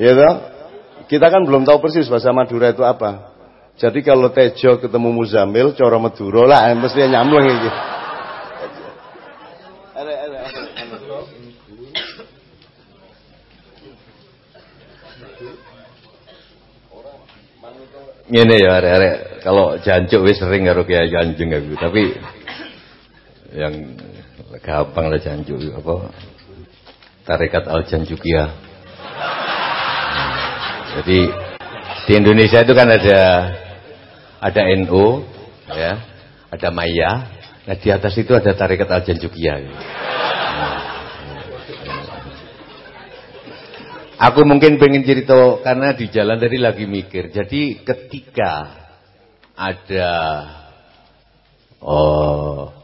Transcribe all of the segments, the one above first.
Ya toh? Kita kan belum tahu persis bahasa Madura itu apa. Jadi kalau Tejo ketemu Muzamil, Coro Madura lah, mesti nyambung ini. Ini ya arek-arek kalau jancuk wis sering karo Kiai Kanjeng aku, tapi yang gampang lah jancuk apa Tarekat Al Janjukia. Jadi di Indonesia itu kan ada ada NU ya, ada Maya. Nah di atas itu ada Tarekat Al Janjukia. Aku mungkin pengen cerita karena di jalan tadi lagi mikir. Jadi ketika ada oh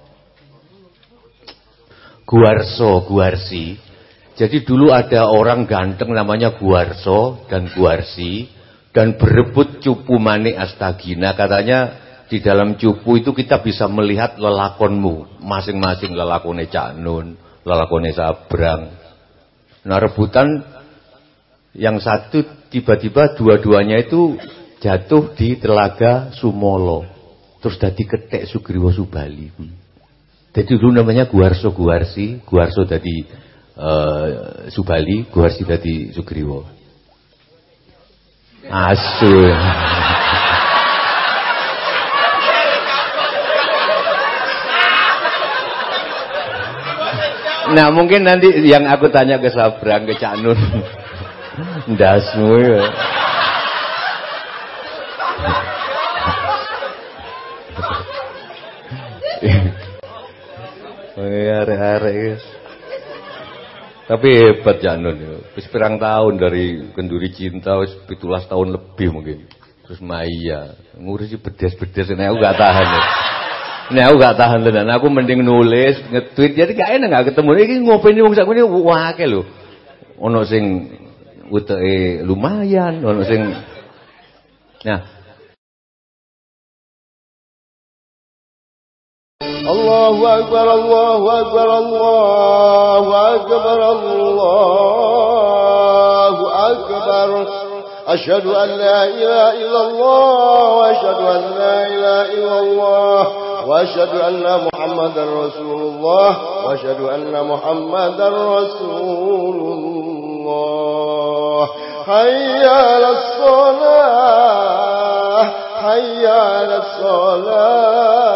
Guarso, Guarsi. Jadi dulu ada orang ganteng namanya Guarso dan Guarsi dan berebut cupu manik astagina. Katanya di dalam cupu itu kita bisa melihat lelakonmu, masing-masing lelakone Cak Nun, lelakone Sabrang. Nah rebutan yang satu tiba-tiba dua-duanya itu jatuh di telaga Sumolo. Terus dadi ketek Sugriwo Subali. Jadi dulu namanya Guarso Guarsi, Guarso dadi uh, Subali, Guarsi dadi Sugriwo. Asu. Nah mungkin nanti yang aku tanya ke Sabrang, ke Cak Nun. Ndasmu ya. Arek-arek Tapi hebat Janun ya. Wis pirang tahun dari kenduri cinta wis 17 tahun lebih mungkin. Terus Maya ngurusi bedes-bedes ini aku gak tahan ya. Ini aku gak tahan tenan. Aku mending nulis, nge-tweet. Jadi gak enak gak ketemu. Ini ngopeni wong sak ini wake lho. Ono sing uteke lumayan ono sing Nah الله أكبر الله أكبر الله أكبر الله أكبر. أشهد أن لا إله إلا الله وأشهد أن لا إله إلا الله وأشهد أن محمدا رسول الله وأشهد أن محمدا رسول الله. حي على الصلاة حي على الصلاة.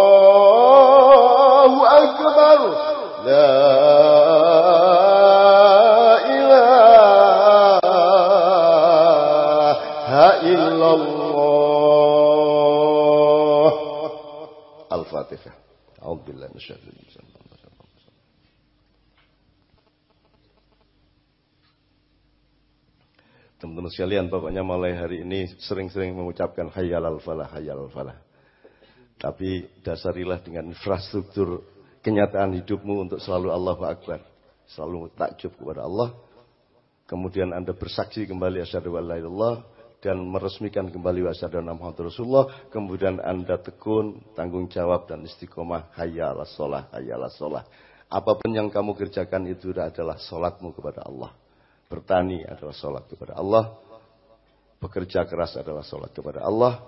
sekalian, pokoknya mulai hari ini sering-sering mengucapkan hayal al-falah, hayal al-falah. Tapi dasarilah dengan infrastruktur kenyataan hidupmu untuk selalu Allahu Akbar. Selalu takjub kepada Allah. Kemudian Anda bersaksi kembali asyhadu an la dan meresmikan kembali wasyhadu Muhammad Rasulullah, kemudian Anda tekun, tanggung jawab dan istiqomah hayya ala sholah, hayya ala sholah. Apa pun yang kamu kerjakan itu adalah sholatmu kepada Allah. Bertani adalah sholat kepada Allah. Bekerja keras adalah sholat kepada Allah.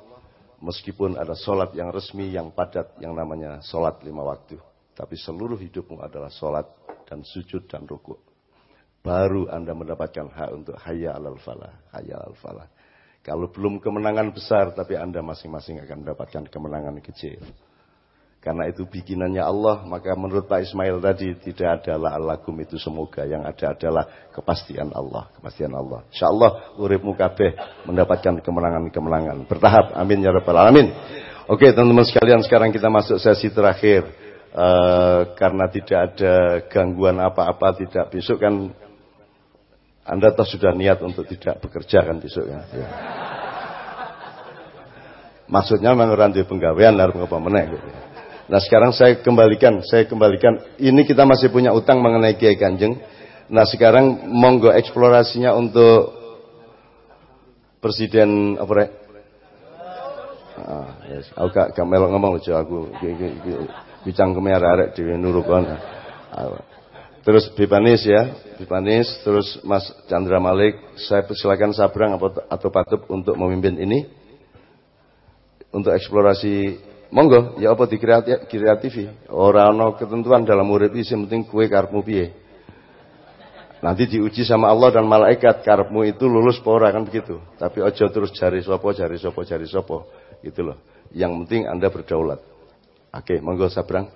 Meskipun ada sholat yang resmi, yang padat, yang namanya sholat lima waktu. Tapi seluruh hidupmu adalah sholat dan sujud dan rukuk. Baru Anda mendapatkan hak untuk hayya alal falah, hayya alal falah. Kalau belum kemenangan besar, tapi Anda masing-masing akan mendapatkan kemenangan kecil. Karena itu bikinannya Allah, maka menurut Pak Ismail tadi tidak adalah alagum itu semoga yang ada adalah kepastian Allah, kepastian Allah. Insya Allah uripmu kabeh mendapatkan kemenangan-kemenangan bertahap. Amin ya rabbal alamin. Oke teman-teman sekalian sekarang kita masuk sesi terakhir uh, karena tidak ada gangguan apa-apa tidak besok kan anda tahu sudah niat untuk tidak bekerja kan besok ya. ya. Maksudnya memang orang di penggawean harus ngapa gitu. Nah sekarang saya kembalikan, saya kembalikan. Ini kita masih punya utang mengenai Kiai Kanjeng. Nah sekarang monggo eksplorasinya untuk Presiden apa rek? Ah, yes. Aku gak, gak melok ngomong lucu aku. Bicang kemera arek di nurukon. Terus Bipanis ya, Bipanis, terus Mas Chandra Malik, saya silakan Sabrang atau Patup untuk memimpin ini untuk eksplorasi Monggo, ya apa dikreatifi. Orang no ketentuan dalam murid ini penting kue karepmu piye. Nanti diuji sama Allah dan malaikat karepmu itu lulus pora kan begitu. Tapi ojo terus cari sopo, cari sopo, cari sopo. Gitu loh. Yang penting Anda berdaulat. Oke, monggo sabrang.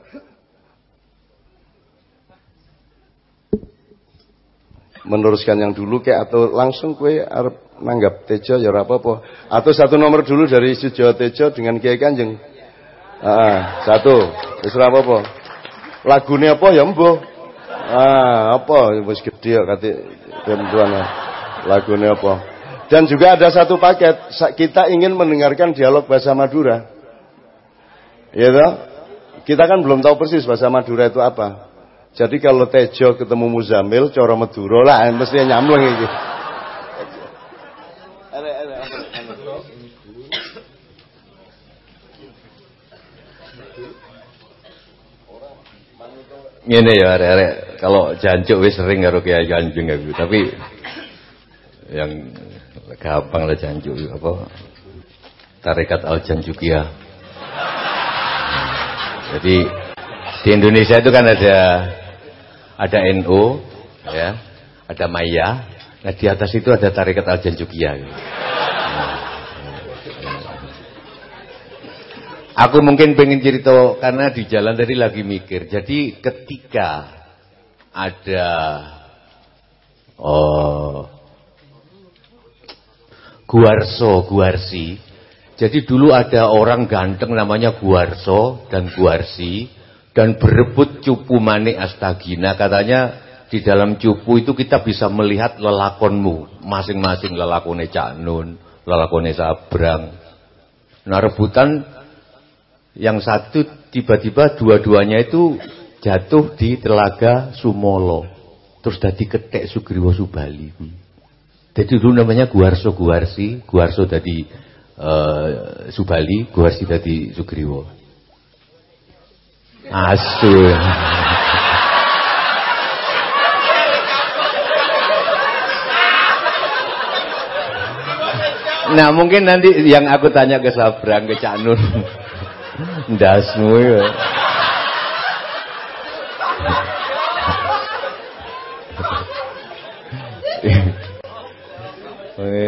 meneruskan yang dulu kayak atau langsung kue arep nanggap Tejo ya apa-apa atau satu nomor dulu dari Sujo Tejo dengan Kiai Kanjeng Ah, satu. Wis ora apa-apa. Lagune apa ya mbuh. Ah, apa wis kok kate tentuan. Lagune apa? Dan juga ada satu paket, kita ingin mendengarkan dialog bahasa Madura. Ya toh? Kita kan belum tahu persis bahasa Madura itu apa. Jadi kalau Tejo ketemu Muzamil, coro Madura lah, mesti nyamleng iki. Ini ya arek-arek kalau jancuk wis sering karo Kiai Kanjeng aku, tapi yang gampang lah jancuk apa Tarekat Al Janjukia. Jadi di Indonesia itu kan ada ada NU ya, ada Maya. Nah di atas itu ada Tarekat Al Janjukia. Aku mungkin pengen cerita karena di jalan tadi lagi mikir. Jadi ketika ada oh Guarso, Guarsi. Jadi dulu ada orang ganteng namanya Guarso dan Guarsi dan berebut cupu manik astagina katanya di dalam cupu itu kita bisa melihat lelakonmu masing-masing lelakone Cak Nun, lelakone Sabrang. Nah rebutan yang satu tiba-tiba dua-duanya itu jatuh di telaga Sumolo. Terus dadi ketek Sugriwo Subali. Jadi dulu namanya Guarso Guarsi, Guarso tadi uh, Subali, Guarsi tadi Sugriwo. Asu. Nah mungkin nanti yang aku tanya ke Sabrang, ke Cak Nur. Ndasmu ya.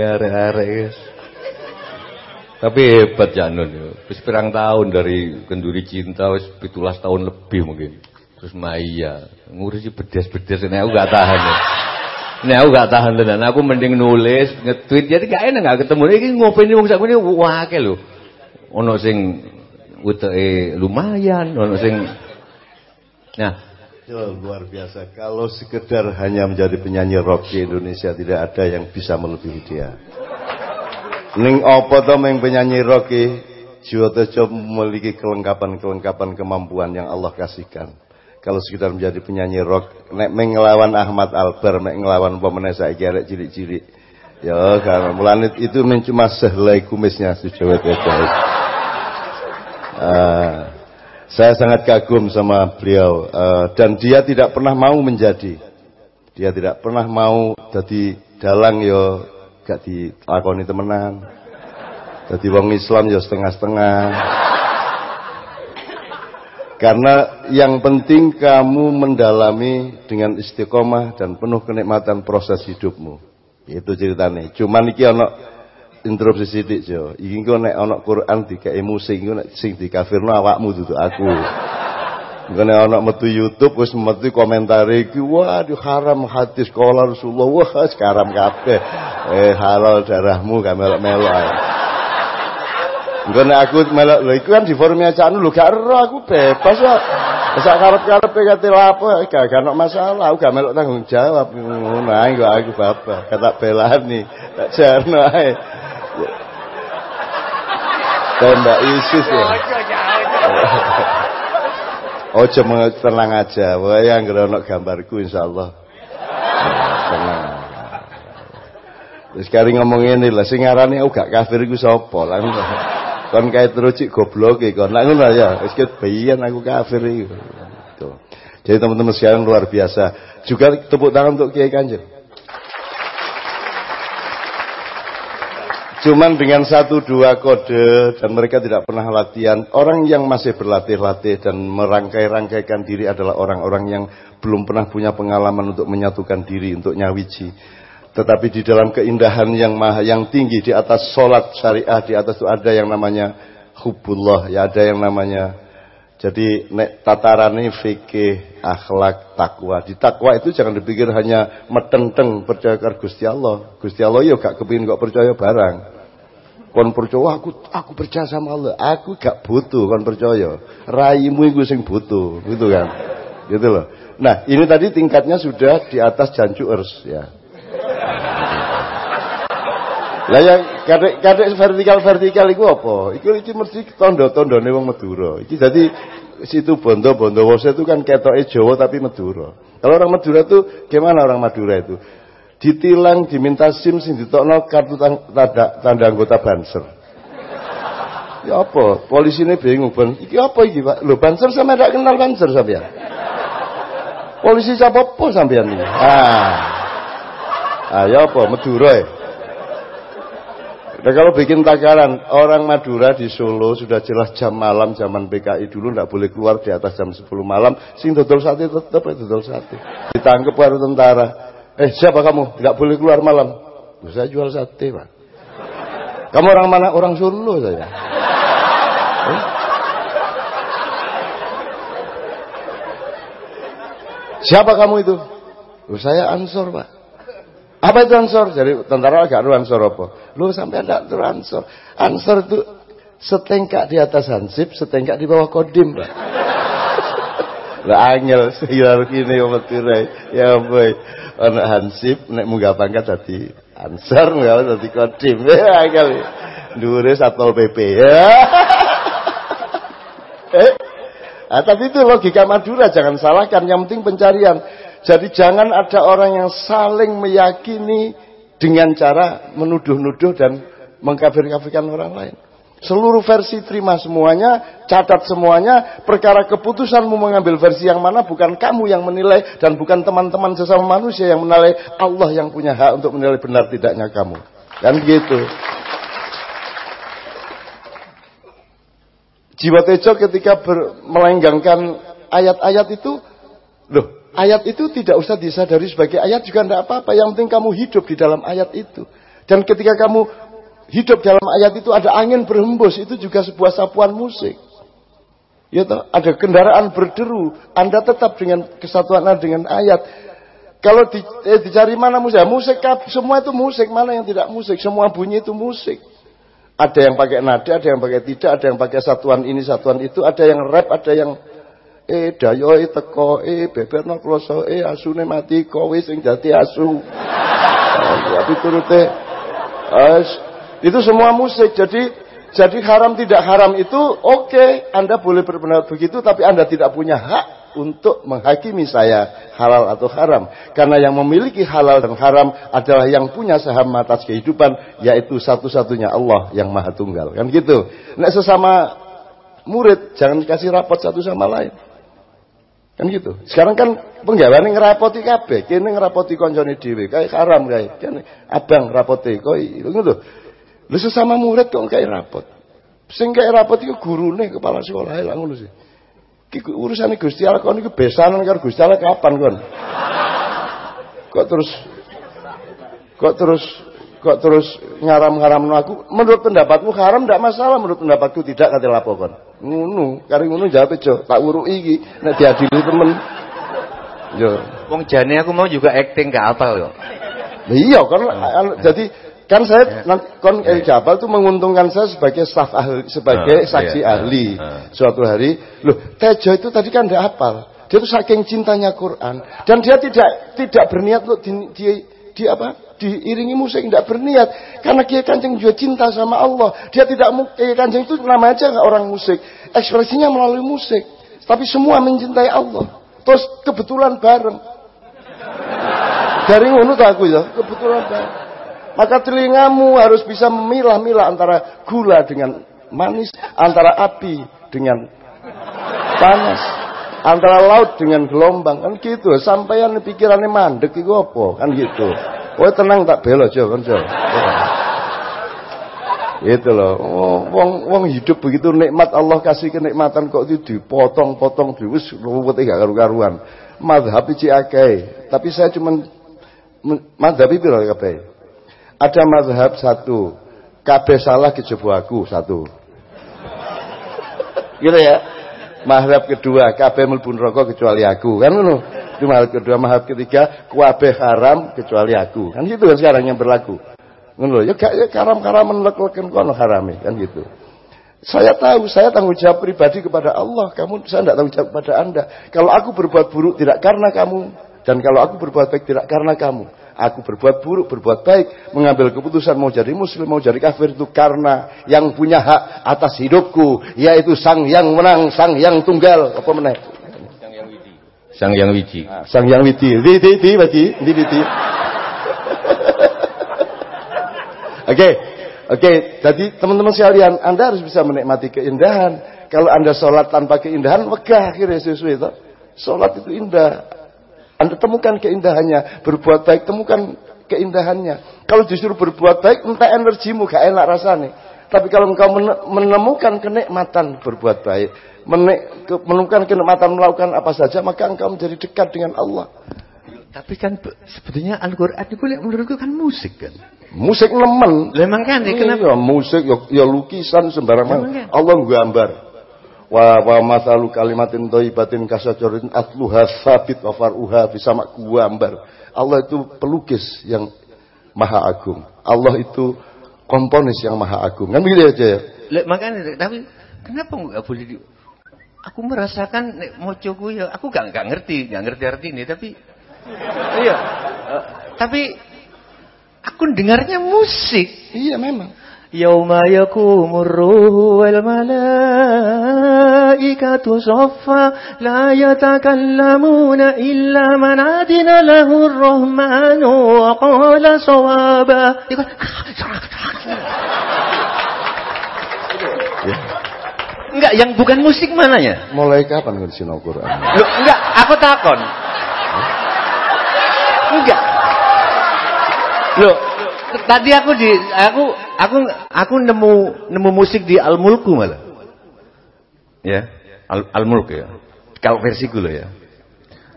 Arek-arek Tapi hebat Janun ya. Wis pirang tahun dari kenduri cinta wis 17 tahun lebih mungkin. Terus Maya ngurusi bedes-bedes ini aku gak tahan ya. Ini aku gak tahan tenan. Aku mending nulis, nge-tweet jadi gak enak gak ketemu. Iki ngopeni wong sak meneh wake lho. Ono sing uteke lumayan ono sing Nah, luar biasa. Kalau sekedar hanya menjadi penyanyi rock di Indonesia tidak ada yang bisa melebihi dia. Ning apa to meng penyanyi rock Jiwa Tejo memiliki kelengkapan-kelengkapan kemampuan yang Allah kasihkan. Kalau sekedar menjadi penyanyi rock, nek mengelawan Ahmad Albar, mek ngelawan pemenang saiki arek cilik-cilik. Ya, karena mulanit itu cuma sehelai kumisnya si Jawa Tejo. Uh, saya sangat kagum sama beliau uh, dan dia tidak pernah mau menjadi. Dia tidak pernah mau jadi dalang yo gak dilakoni temenan. Jadi wong Islam yo setengah-setengah. Karena yang penting kamu mendalami dengan istiqomah dan penuh kenikmatan proses hidupmu. Itu ceritanya. Cuman iki ono interupsi sithik jo. Iki engko nek ana Quran dikeki musik iku nek sing dikafirno awakmu dudu aku. Engko nek ana metu YouTube wis metu komentare iki waduh haram hadis kala Rasulullah wah sekarang kabeh. Eh halal darahmu gak melok-melok ae. Engko nek aku melok lho iku kan di forumnya Canu lho gak ero aku bebas kok. Sak karep-karepe kate lapo gak gak masalah, aku gak melok tanggung jawab ngono ae kok aku bapak. Kata belani, tak jarno ae. Tembak ISIS ya. Cuma tenang aja. Wah, yang ono gambarku insyaallah. tenang. Terus kari ngomong ini lah, sing ngarani aku gak kafir iku sapa? Lah kon kae terus cik goblok iki kon. Lah ngono ya, wis ket bayian aku kafir iku. Jadi teman-teman sekarang luar biasa. Juga tepuk tangan untuk Kiai Kanjeng. Cuman dengan satu dua kode dan mereka tidak pernah latihan. Orang yang masih berlatih-latih dan merangkai-rangkaikan diri adalah orang-orang yang belum pernah punya pengalaman untuk menyatukan diri, untuk nyawiji. Tetapi di dalam keindahan yang maha, yang tinggi di atas solat syariah, di atas itu ada yang namanya hubullah, ya ada yang namanya jadi nek tatarane fikih, akhlak, takwa. Di takwa itu jangan dipikir hanya metenteng percaya ke Gusti Allah. Gusti Allah ya gak kepingin kok percaya barang. Kon percaya aku aku percaya sama Allah. Aku gak butuh kon percaya. Raimu iku sing butuh, gitu kan. Gitu loh. Nah, ini tadi tingkatnya sudah di atas jancuers ya. Lah yang kadek-kadek vertikal-vertikal iku apa? Iku iki mesti tondo-tondone wong Madura. Iki jadi situ Bondo Bondowoso itu kan ketoke Jawa tapi Madura. Kalau orang Madura itu gimana orang Madura itu? Ditilang, diminta SIM sing ditokno kartu tanda, tanda anggota Banser. Ya apa? Polisi ini bingung, Ben. Iki apa iki, Pak? Lho, Banser sama tidak kenal Banser sampean. Polisi siapa apa sampean ini? Ah. Ah, ya apa? Madura ya? Nah kalau bikin takaran, orang Madura di Solo sudah jelas jam malam zaman PKI dulu tidak boleh keluar di atas jam 10 malam. Sing dodol sate tetap ya dodol sate. Ditangkap baru tentara. Eh siapa kamu? Nggak boleh keluar malam. Saya jual sate pak. Kamu orang mana? Orang Solo saya. Eh? Siapa kamu itu? saya Ansor pak. Apa itu ansor? Jadi tentara agak lu ansor apa? Lu sampai ada tuh ansor. Ansor itu setengkak di atas hansip, setengkak di bawah kodim. Lah angel hierarki umat tirai. Ya boy. Anak hansip nek munggah pangkat tadi ansor munggah tadi kodim. Ya angel. Dhuwure Satpol PP. Ya. eh? Nah, tapi itu logika Madura, jangan salahkan. Yang penting pencarian. Jadi jangan ada orang yang saling meyakini dengan cara menuduh-nuduh dan mengkafir-kafirkan orang lain. Seluruh versi terima semuanya, catat semuanya, perkara keputusanmu mengambil versi yang mana bukan kamu yang menilai dan bukan teman-teman sesama manusia yang menilai, Allah yang punya hak untuk menilai benar tidaknya kamu. Kan gitu. Jiwa Tejo ketika melenggangkan ayat-ayat itu, loh ayat itu tidak usah disadari sebagai ayat juga tidak apa-apa. Yang penting kamu hidup di dalam ayat itu. Dan ketika kamu hidup dalam ayat itu ada angin berhembus, itu juga sebuah sapuan musik. Ya ada kendaraan berderu, Anda tetap dengan kesatuan dengan ayat. Kalau di, eh, dicari mana musik, musik semua itu musik, mana yang tidak musik, semua bunyi itu musik. Ada yang pakai nada, ada yang pakai tidak, ada yang pakai satuan ini, satuan itu, ada yang rap, ada yang eh dayoe teko eh beberno kloso eh asune mati kowe sing dadi asu. Tapi turute itu semua musik. Jadi jadi haram tidak haram itu oke okay, Anda boleh berpendapat begitu tapi Anda tidak punya hak untuk menghakimi saya halal atau haram. Karena yang memiliki halal dan haram adalah yang punya saham atas kehidupan yaitu satu-satunya Allah yang maha tunggal. Kan gitu? Nah sesama murid jangan kasih rapot satu sama lain Kan gitu. Sekarang kan penggaweane ngrapoti kabeh, kene ngrapoti kancane dhewe, kae haram kae. Kan abang rapoti kok ngono. Lho sesama murid kok kae rapot. Sing kae rapot iku gurune kepala sekolah lha ngono sih. Iki urusane Gusti Allah kon iku besanan karo Gusti Allah kapan kon? Kok terus kok terus kok terus ngaram-ngaram aku menurut pendapatmu haram tidak masalah menurut pendapatku tidak kata lapokan ngunu kari ngunu jawab aja. Tak uruk iki nek diadili temen. Yo. Wong jane aku mau juga acting gak apal yo iya kan oh. jadi kan saya nanti kon El Jabal itu menguntungkan saya sebagai staf ahli sebagai uh, saksi ahli uh, suatu hari. Loh Tejo itu tadi kan tidak hafal dia itu saking cintanya Quran. Dan dia tidak tidak berniat loh di, di, di apa diiringi musik, tidak berniat. Karena Kiai Kanjeng juga cinta sama Allah. Dia tidak Kiai Kanjeng itu nama aja orang musik. Ekspresinya melalui musik. Tapi semua mencintai Allah. Terus kebetulan bareng. Dari ngono aku ya, kebetulan bareng. Maka telingamu harus bisa memilah-milah antara gula dengan manis, antara api dengan panas, antara laut dengan gelombang kan gitu. Sampaian pikirannya mandek iku apa kan gitu. Oh tenang tak belo aja kan itu loh. Oh, wong wong hidup begitu nikmat Allah kasih kenikmatan kok itu dipotong-potong diwis ruwet gak karu-karuan. Madhab iki akeh, tapi saya cuma madhab piro kabeh? Ada madhab satu, kabeh salah kejaba aku satu. gitu ya. Madhab kedua, kabeh mlebu neraka kecuali aku. Kan ngono. Itu madhab kedua, madhab ketiga, kabeh haram kecuali aku. Kan itu kan sekarang yang berlaku. Ngono ya gak ya karam-karaman lek-leken kono harame kan gitu. Saya tahu, saya tanggung jawab pribadi kepada Allah. Kamu, saya tidak tanggung jawab kepada Anda. Kalau aku berbuat buruk tidak karena kamu. Dan kalau aku berbuat baik tidak karena kamu. Aku berbuat buruk, berbuat baik. Mengambil keputusan mau jadi muslim, mau jadi kafir itu karena yang punya hak atas hidupku. Yaitu sang yang menang, sang yang tunggal. Apa menang? Sang yang widi. Sang yang widi. sang yang widi. Widi, widi, widi, widi. Oke, oke. Jadi teman-teman sekalian, Anda harus bisa menikmati keindahan. Kalau Anda sholat tanpa keindahan, wegah akhirnya sesuai itu. Sholat itu indah. Anda temukan keindahannya. Berbuat baik, temukan keindahannya. Kalau justru berbuat baik, entah energimu gak enak rasanya. Tapi kalau engkau menemukan kenikmatan berbuat baik, menemukan kenikmatan melakukan apa saja, maka engkau menjadi dekat dengan Allah. Tapi kan sebetulnya Al-Quran itu menurutku kan musik kan. Musik nemen. Memang kan ya, kenapa? Ya, musik, ya, ya lukisan sembarangan. Allah gambar. Wa wa masalu kalimatin thayyibatin kasajarin atluha sabit wa faruha bisa mak gambar. Allah itu pelukis yang maha agung. Allah itu komponis yang maha agung. Kan begitu aja ya. Le, makanya tapi kenapa enggak boleh di Aku merasakan nek mocoku ya aku gak gak ngerti, gak ngerti arti ini tapi iya. Uh, tapi aku dengarnya musik. Iya memang. Yauma yakumur ruhu wal malaikatu saffa la yatakallamuna illa man adina lahu ar-rahmanu wa qala sawaba. Enggak, yang bukan musik mananya? Mulai kapan ngerti Al-Quran? Loh, enggak, aku takon. Enggak. Loh, tadi aku di aku aku aku nemu nemu musik di Al Mulku malah. Ya, Al, Al Mulk ya. Kalau versiku loh ya.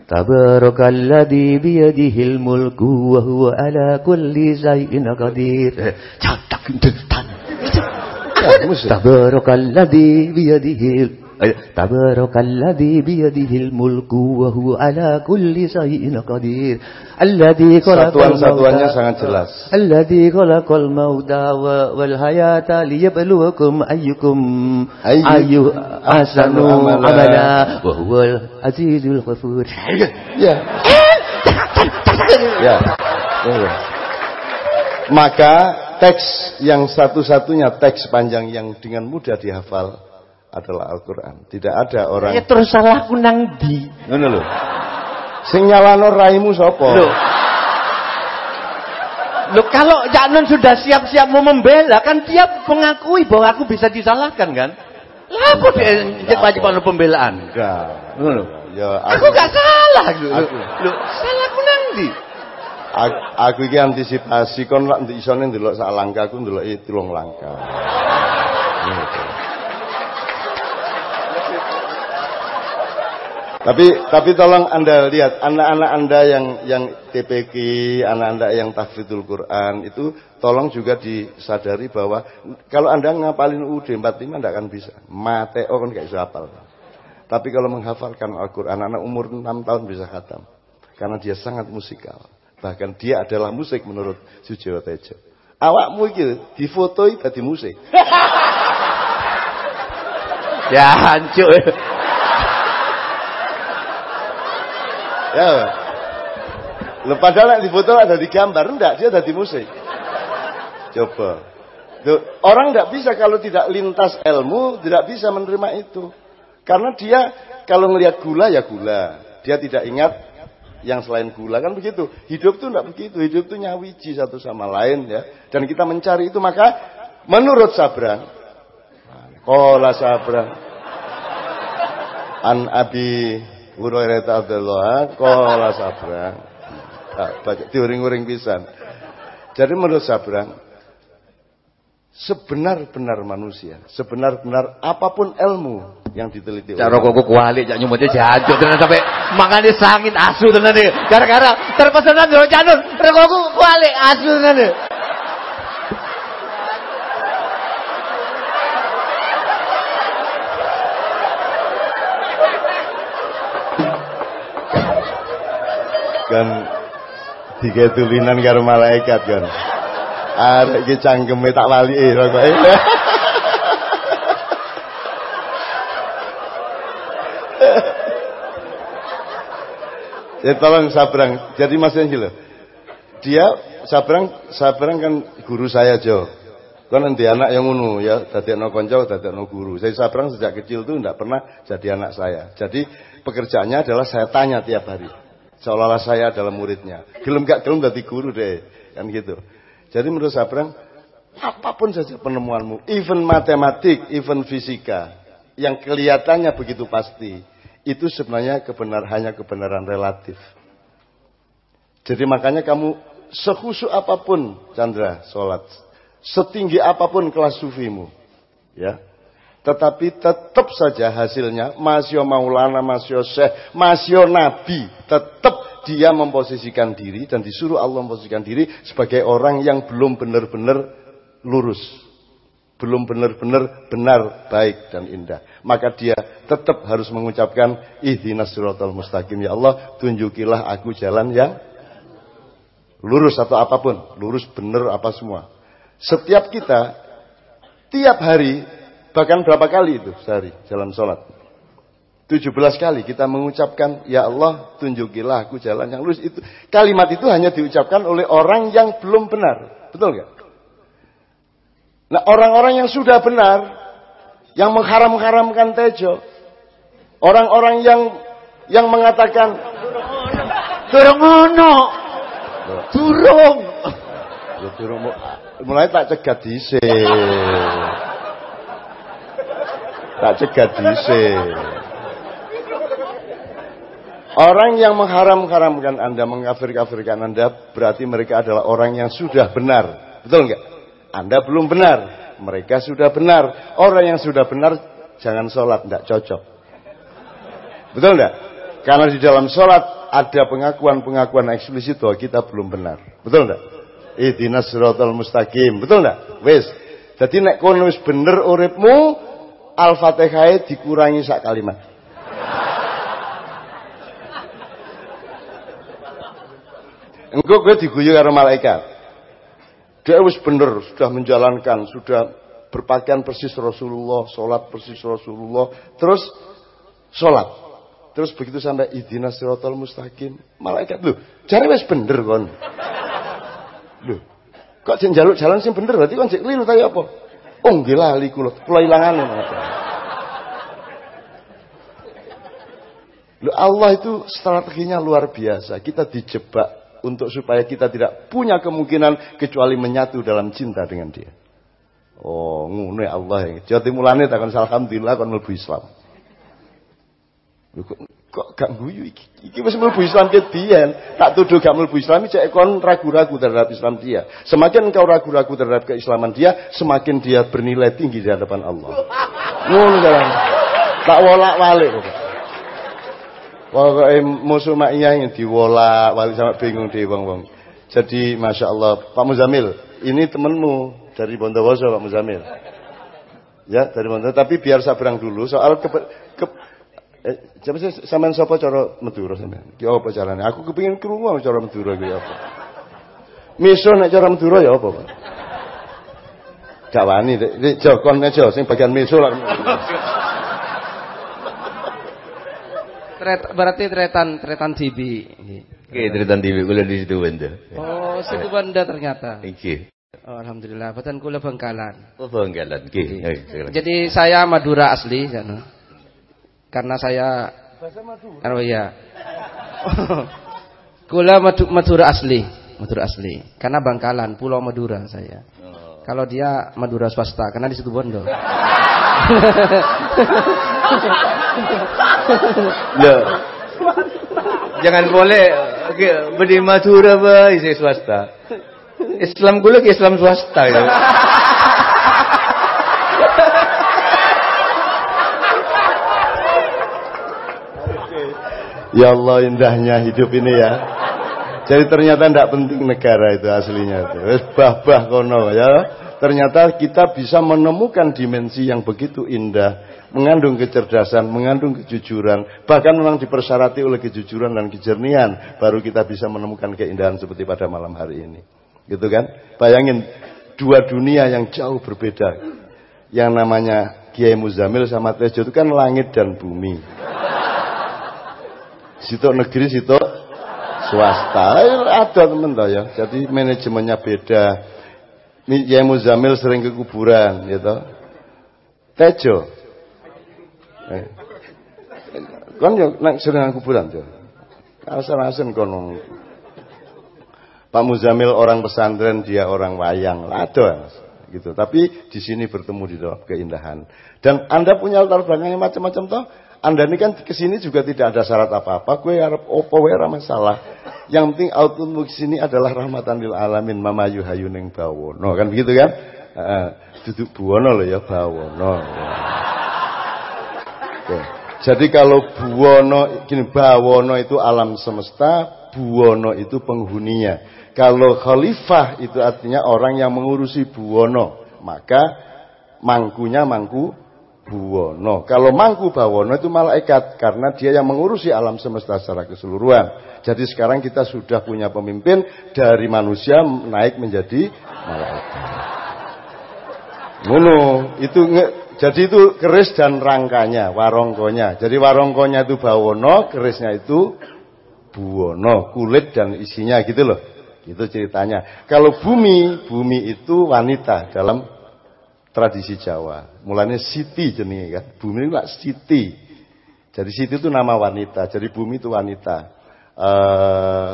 Tabarakalladzi biyadihil mulku wa huwa ala kulli shay'in qadir. Catak dentan. Tabarakalladzi biyadihil Tabarakalladzi biyadihil mulku wa huwa ala kulli shay'in qadir. Alladzi satuannya sangat jelas. Alladzi khalaqal mauta wal hayata liyabluwakum ayyukum ayyu ahsanu amala wa huwal azizul ghafur. Ya. Ya. ya. ya. Maka teks yang satu-satunya teks panjang yang dengan mudah dihafal adalah Al-Quran. Tidak ada orang. Ya terus salah kunang di. Ngono lho. Sing nyalano raimu sapa? Loh. Loh kalau Cak Nun sudah siap-siap mau membela kan dia mengakui bahwa aku bisa disalahkan kan? Lah apa dia wajib pembelaan? Enggak. Ngono. Ya aku, aku gak salah. Aku. Loh, salah kunang di. Aku, iki antisipasi kon lak isone ndelok sak langkah aku ndelok telung langkah. Tapi tapi tolong Anda lihat anak-anak Anda yang yang TPQ, anak-anak yang tahfidzul Quran itu tolong juga disadari bahwa kalau Anda ngapalin UD 45 tidak akan bisa. Mateo kan gak bisa hafal. Tapi kalau menghafalkan Al-Quran, anak umur 6 tahun bisa khatam. Karena dia sangat musikal. Bahkan dia adalah musik menurut Sujiwo Tejo. Awakmu itu difotoi tadi musik. ya hancur. Ya. Loh, padahal di foto ada di gambar, enggak, dia ada di musik. Coba. Orang enggak bisa kalau tidak lintas ilmu, tidak bisa menerima itu. Karena dia kalau ngelihat gula ya gula. Dia tidak ingat yang selain gula kan begitu. Hidup tuh enggak begitu. Hidup tuh nyawiji satu sama lain ya. Dan kita mencari itu maka menurut Sabran Kola Sabran An Abi Hurairah Abdullah Kola Sabran baca diuring-uring pisan. Jadi menurut Sabran sebenar-benar manusia, sebenar-benar apa pun ilmu yang diteliti. Cara kok kuali jak nyumute jancuk tenan sampai mangane sangit asu tenan iki. Gara-gara terpesenan yo janur, rekoku kuali asu tenan iki. kan tiga tulinan karo malaikat kan arek iki cangkeme tak walike rokoke Ya tolong Sabrang. Jadi maksudnya gila. Dia Sabrang Sabrang kan guru saya Jo. Kan nanti anak yang unu ya, tadi anak konco, tadi anak guru. Saya Sabrang sejak kecil tuh tidak pernah jadi anak saya. Jadi pekerjaannya adalah saya tanya tiap hari. Seolah-olah saya adalah muridnya. Gelem gak gelem jadi guru deh, kan gitu. Jadi menurut Sabrang, apa pun saja penemuanmu, even matematik, even fisika, yang kelihatannya begitu pasti, itu sebenarnya kebenar hanya kebenaran relatif. Jadi makanya kamu sekhusu apa pun Chandra sholat, setinggi apa pun kelas sufimu, ya, tetapi tetap saja hasilnya masih maulana, masih syekh, masih nabi, tetap dia memposisikan diri dan disuruh Allah memposisikan diri sebagai orang yang belum benar-benar lurus belum benar-benar benar, baik dan indah. Maka dia tetap harus mengucapkan ihdinas siratal mustaqim. Ya Allah, tunjukilah aku jalan yang lurus atau apa pun, lurus benar apa semua. Setiap kita tiap hari bahkan berapa kali itu sehari jalan sholat? 17 kali kita mengucapkan ya Allah tunjukilah aku jalan yang lurus. Itu kalimat itu hanya diucapkan oleh orang yang belum benar. Betul nggak? Nah orang-orang yang sudah benar, yang mengharam-haramkan tejo, orang-orang yang yang mengatakan turung ngono, turung, ya turung mulai tak cegat dhisik. Tak cegat dhisik. Orang yang mengharam-haramkan Anda, mengkafir-kafirkan Anda, berarti mereka adalah orang yang sudah benar. Betul enggak? Anda belum benar. Mereka sudah benar. Orang yang sudah benar jangan sholat, tidak cocok. Betul tidak? Karena di dalam sholat ada pengakuan-pengakuan eksplisit bahwa kita belum benar. Betul tidak? Ihdinas siratal mustaqim. Betul tidak? Wes. Jadi nek kono wis bener uripmu, Al-Fatihah dikurangi sak kalimat. Engko gue diguyu karo malaikat. Dia wis bener, sudah menjalankan, sudah berpakaian persis Rasulullah, sholat persis Rasulullah, terus sholat. Terus begitu sampai idina siratal mustaqim, malaikat lu, cari wis bener kon. Lho, kok sing jaluk jalan sing bener berarti kon sik keliru ta ya apa? Oh nggih lali kula, kula ilangane. Loh, Allah itu strateginya luar biasa. Kita dijebak untuk supaya kita tidak punya kemungkinan kecuali menyatu dalam cinta dengan dia. Oh, ngune Allah yang jadi mulane takon alhamdulillah kon mlebu Islam. kok, kok gak guyu iki? Iki wis mlebu Islam ke biyen. Tak tuduh gak mlebu Islam cek kon ragu-ragu terhadap Islam dia. Semakin engkau ragu-ragu terhadap keislaman dia, semakin dia bernilai tinggi di hadapan Allah. Ngono kan. Tak wolak-walik. Pokoknya musuh maknya yang diwola, wali sama bingung di wong-wong. Jadi Masya Allah, Pak Muzamil, ini temenmu dari Bondowoso Pak Muzamil. Ya, dari Bondowoso. Tapi biar saya berang dulu, soal ke... ke eh, siapa sih sampean sapa cara Madura sampean? Ki apa carane? Aku kepengin krungu cara Madura ki apa. Miso nek cara Madura ya apa, Pak? Gak wani, Jokon aja sing bagian miso lah. Tret, berarti tretan tretan TV. Oke, tretan TV kula di situ benda. Oh, situ benda ternyata. Oke. Oh, alhamdulillah, boten kula Bangkalan. Oh, Bangkalan. Oke. Jadi saya Madura asli sana. Karena saya Oh iya. Kula Madu- Madura asli, Madura asli. Karena Bangkalan, Pulau Madura saya. Kalau dia Madura swasta, karena di situ Bondo. Loh. Jangan boleh beri Madura ba isi swasta. Islam gue Islam swasta ya. Ya Allah indahnya hidup ini ya. Jadi ternyata tidak penting negara itu aslinya itu. Bah-bah kono ya. Ternyata kita bisa menemukan dimensi yang begitu indah, mengandung kecerdasan, mengandung kejujuran, bahkan memang dipersyarati oleh kejujuran dan kejernihan, baru kita bisa menemukan keindahan seperti pada malam hari ini. Gitu kan? Bayangin dua dunia yang jauh berbeda. Yang namanya Kiai Muzamil sama Tejo itu kan langit dan bumi. Situ negeri, situ swasta. Ada temen toh ya. Jadi manajemennya beda. Kiai Muzamil sering ke kuburan, gitu. Tejo. Eh. Kon yo nek sering ke kuburan tuh. Asal-asal kono. Pak Muzamil orang pesantren, dia orang wayang. Ada gitu. Tapi di sini bertemu di dalam keindahan. Dan Anda punya latar belakang yang macam-macam toh. Anda ini kan ke sini juga tidak ada syarat apa-apa. Gue harap opo wae ora masalah. Yang penting outputmu ke sini adalah rahmatan lil alamin mama yuhayu ning bawono. Kan begitu kan? Heeh. Duduk buwono loh ya bawono. Oke. Jadi kalau buwono gini bawono itu alam semesta, buwono itu penghuninya. Kalau khalifah itu artinya orang yang mengurusi buwono, maka mangkunya mangku buwono. Kalau mangku bawono itu malaikat karena dia yang mengurusi alam semesta secara keseluruhan. Jadi sekarang kita sudah punya pemimpin dari manusia naik menjadi malaikat. Ngono, itu nge, jadi itu keris dan rangkanya, warongkonya. Jadi warongkonya itu bawono, kerisnya itu buwono, kulit dan isinya gitu loh. Itu ceritanya. Kalau bumi, bumi itu wanita dalam tradisi Jawa. Mulanya Siti jenenge kan. Bumi itu Siti. Jadi Siti itu nama wanita. Jadi bumi itu wanita. Eh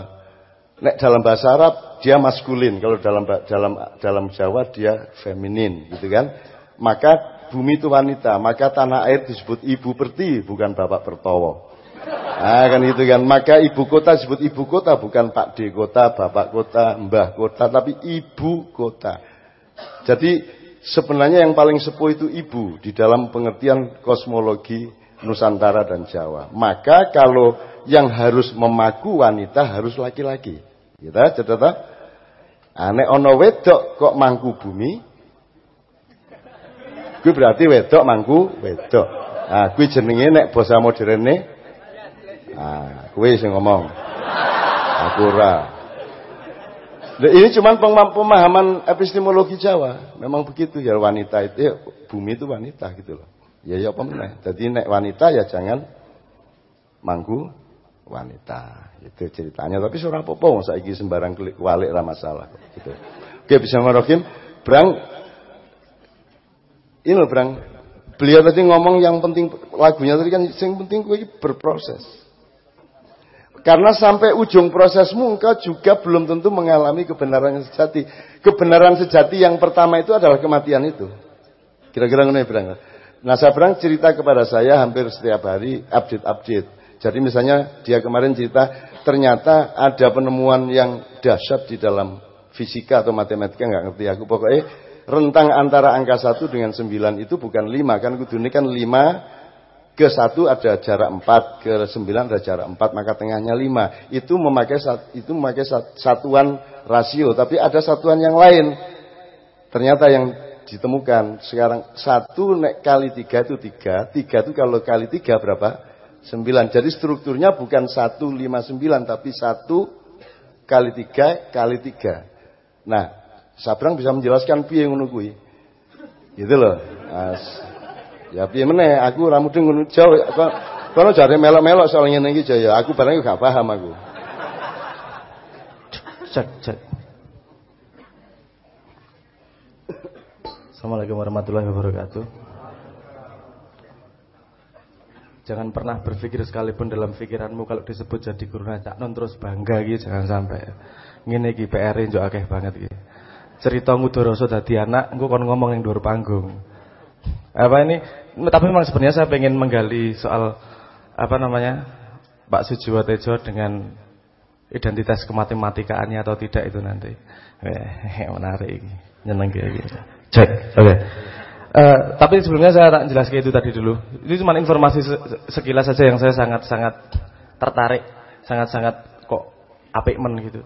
nek dalam bahasa Arab dia maskulin. Kalau dalam dalam dalam Jawa dia feminin, gitu kan. Maka bumi itu wanita. Maka tanah air disebut ibu perti, bukan bapak pertowo. Nah kan gitu kan. Maka ibu kota disebut ibu kota bukan Pak D kota, Bapak kota, Mbah kota, tapi ibu kota. Jadi sebenarnya yang paling sepuh itu ibu di dalam pengertian kosmologi Nusantara dan Jawa. Maka kalau yang harus memaku wanita harus laki-laki. Gitu, catat. Aneh ono wedok kok mangku bumi. Kuwi berarti wedok mangku wedok. Nah, kuwi jenenge nek basa moderne Ah, kuwi sing ngomong. Aku ora. Nah, ini cuma pemahaman epistemologi Jawa. Memang begitu ya wanita itu ya, bumi itu wanita gitu loh. Ya ya apa meneh. Jadi nek wanita ya jangan mangku wanita. Itu ceritanya. Tapi surah apa wong saiki sembarang klik walik ra masalah gitu. Oke, bisa ngorokim. Brang ini loh Brang. Beliau tadi ngomong yang penting lagunya tadi kan yang penting kuwi berproses. Karena sampai ujung prosesmu engkau juga belum tentu mengalami kebenaran yang sejati. Kebenaran sejati yang pertama itu adalah kematian itu. Kira-kira ngono ya, Brang. Nah, Sabrang cerita kepada saya hampir setiap hari update-update. Jadi misalnya dia kemarin cerita ternyata ada penemuan yang dahsyat di dalam fisika atau matematika nggak ngerti aku pokoknya rentang antara angka 1 dengan 9 itu bukan 5 kan kudune kan 5 ke 1 ada jarak 4 ke 9 ada jarak 4 maka tengahnya 5 itu memakai itu memakai satuan rasio tapi ada satuan yang lain. Ternyata yang ditemukan sekarang 1 nek kali 3 itu 3 3 itu kalau kali 3 berapa? 9 jadi strukturnya bukan 159 tapi 1 kali 3 kali 3 nah Sabrang bisa menjelaskan piye ngono kuwi. Gitu loh. As, ya piye meneh aku ora mudeng ngono jauh kok kono jare melok-melok soal ngene iki ya aku barang gak paham aku. Cek cek. Assalamualaikum warahmatullahi wabarakatuh. Jangan pernah berpikir sekalipun dalam pikiranmu kalau disebut jadi guru cak non terus bangga gitu jangan sampai. Ngene iki PR njuk akeh banget iki. Cerita Ngudoroso dadi anak engko kon ngomong yang dhuwur panggung. Apa ini tapi memang sebenarnya saya pengen menggali soal apa namanya Pak Sujiwo Tejo dengan identitas kematimatikaannya atau tidak itu nanti. Eh, menarik ini. Nyeneng kayak gitu. Cek. Oke. Uh, tapi sebelumnya saya tak jelaskan itu tadi dulu. Itu cuma informasi sekilas saja yang saya sangat-sangat tertarik, sangat-sangat kok apik men gitu.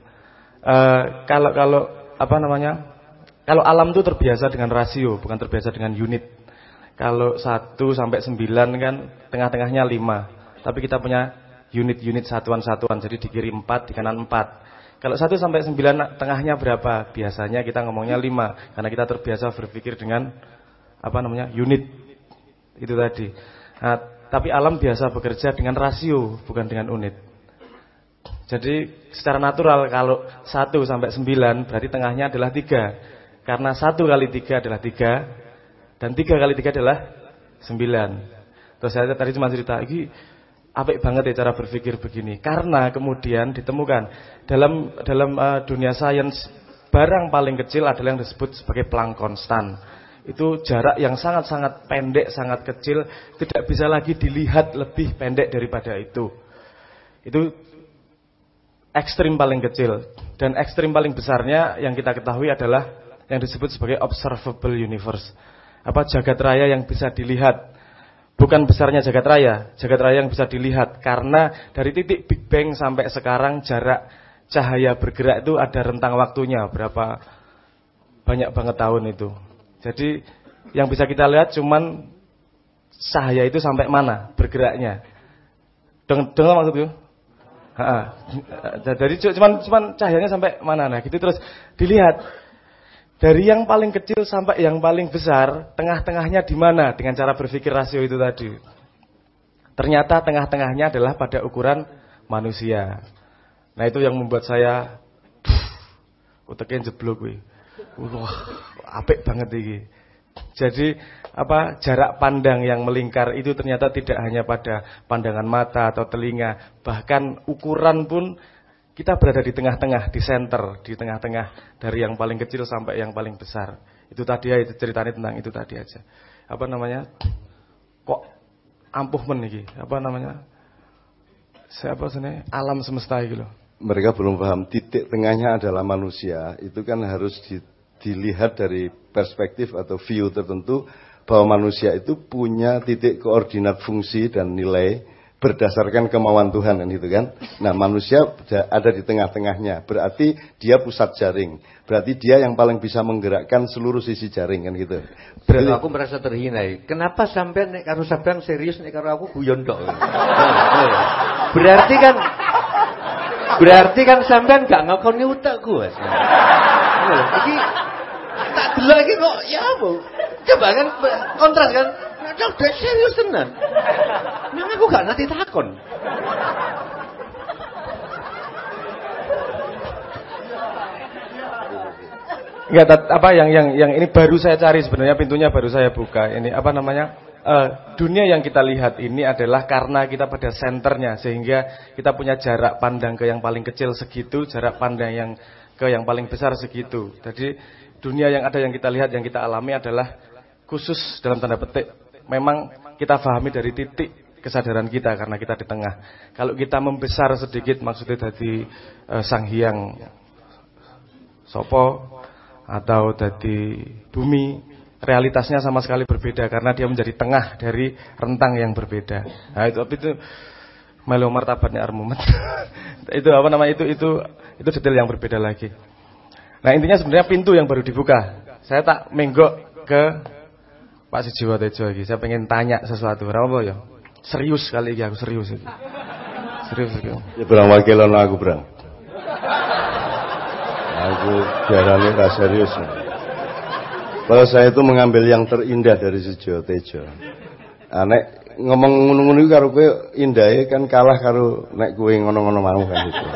Uh, kalau kalau apa namanya? Kalau alam itu terbiasa dengan rasio, bukan terbiasa dengan unit. Kalau 1 sampai 9 kan tengah-tengahnya 5. Tapi kita punya unit-unit satuan-satuan. Jadi di kiri 4, di kanan 4. Kalau 1 sampai 9 tengahnya berapa? Biasanya kita ngomongnya 5 karena kita terbiasa berpikir dengan apa namanya unit itu tadi. Nah, tapi alam biasa bekerja dengan rasio bukan dengan unit. Jadi secara natural kalau 1 sampai 9 berarti tengahnya adalah 3. Karena 1 kali 3 adalah 3 dan 3 kali 3 adalah 9. Terus saya tadi cuma cerita, ini apik banget ya cara berpikir begini. Karena kemudian ditemukan dalam dalam uh, dunia sains barang paling kecil adalah yang disebut sebagai pelang konstan itu jarak yang sangat-sangat pendek, sangat kecil, tidak bisa lagi dilihat lebih pendek daripada itu. Itu ekstrim paling kecil. Dan ekstrim paling besarnya yang kita ketahui adalah yang disebut sebagai observable universe. Apa jagat raya yang bisa dilihat. Bukan besarnya jagat raya, jagat raya yang bisa dilihat. Karena dari titik Big Bang sampai sekarang jarak cahaya bergerak itu ada rentang waktunya. Berapa banyak banget tahun itu. Jadi yang bisa kita lihat cuman cahaya itu sampai mana bergeraknya. Dengar, dengar maksudku? Ha, jadi cuman cuman cahayanya sampai mana nah gitu terus dilihat dari yang paling kecil sampai yang paling besar, tengah-tengahnya di mana dengan cara berpikir rasio itu tadi. Ternyata tengah-tengahnya adalah pada ukuran manusia. Nah itu yang membuat saya utekin jeblok gue. Wah, apik banget iki. Jadi apa jarak pandang yang melingkar itu ternyata tidak hanya pada pandangan mata atau telinga, bahkan ukuran pun kita berada di tengah-tengah, di center, di tengah-tengah dari yang paling kecil sampai yang paling besar. Itu tadi ya itu ceritanya tentang itu tadi aja. Apa namanya? Kok ampuh men iki? Apa namanya? Siapa sini? Alam semesta loh. Mereka belum paham titik tengahnya adalah manusia. Itu kan harus di dilihat dari perspektif atau view tertentu bahwa manusia itu punya titik koordinat fungsi dan nilai berdasarkan kemauan Tuhan kan itu kan. Nah, manusia ada di tengah-tengahnya. Berarti dia pusat jaring. Berarti dia yang paling bisa menggerakkan seluruh sisi jaring kan gitu. Berarti aku merasa terhina. Kenapa sampai nek karo sampean serius nek karo aku guyon tok. Berarti kan berarti kan sampean gak ngakoni utakku. Iki tak delok iki kok ya apa? Coba kan kontras kan. Nah, udah serius tenan. Nang aku gak nanti takon. Enggak apa yang yang yang ini baru saya cari sebenarnya pintunya baru saya buka. Ini apa namanya? Uh, dunia yang kita lihat ini adalah karena kita pada senternya sehingga kita punya jarak pandang ke yang paling kecil segitu, jarak pandang yang ke yang paling besar segitu. Jadi dunia yang ada yang kita lihat, yang kita alami adalah khusus dalam tanda petik. Memang kita pahami dari titik kesadaran kita karena kita di tengah. Kalau kita membesar sedikit maksudnya dari uh, sang hyang sopo atau dari bumi realitasnya sama sekali berbeda karena dia menjadi tengah dari rentang yang berbeda. Nah, itu itu melu martabatnya Armumet. itu apa namanya itu itu itu detail yang berbeda lagi. Nah intinya sebenarnya pintu yang baru dibuka. Saya tak menggok ke Pak Sujiwo Tejo lagi. Saya pengen tanya sesuatu. Apa ya? Serius kali ini aku serius ini. Serius itu. Ya berang wakilan aku berang. Aku jarangnya gak serius. Kalau saya itu mengambil yang terindah dari Sujiwo Tejo. Anek ngomong ngono-ngono karo kowe indahe kan kalah karo nek kowe ngono-ngono mau kan itu.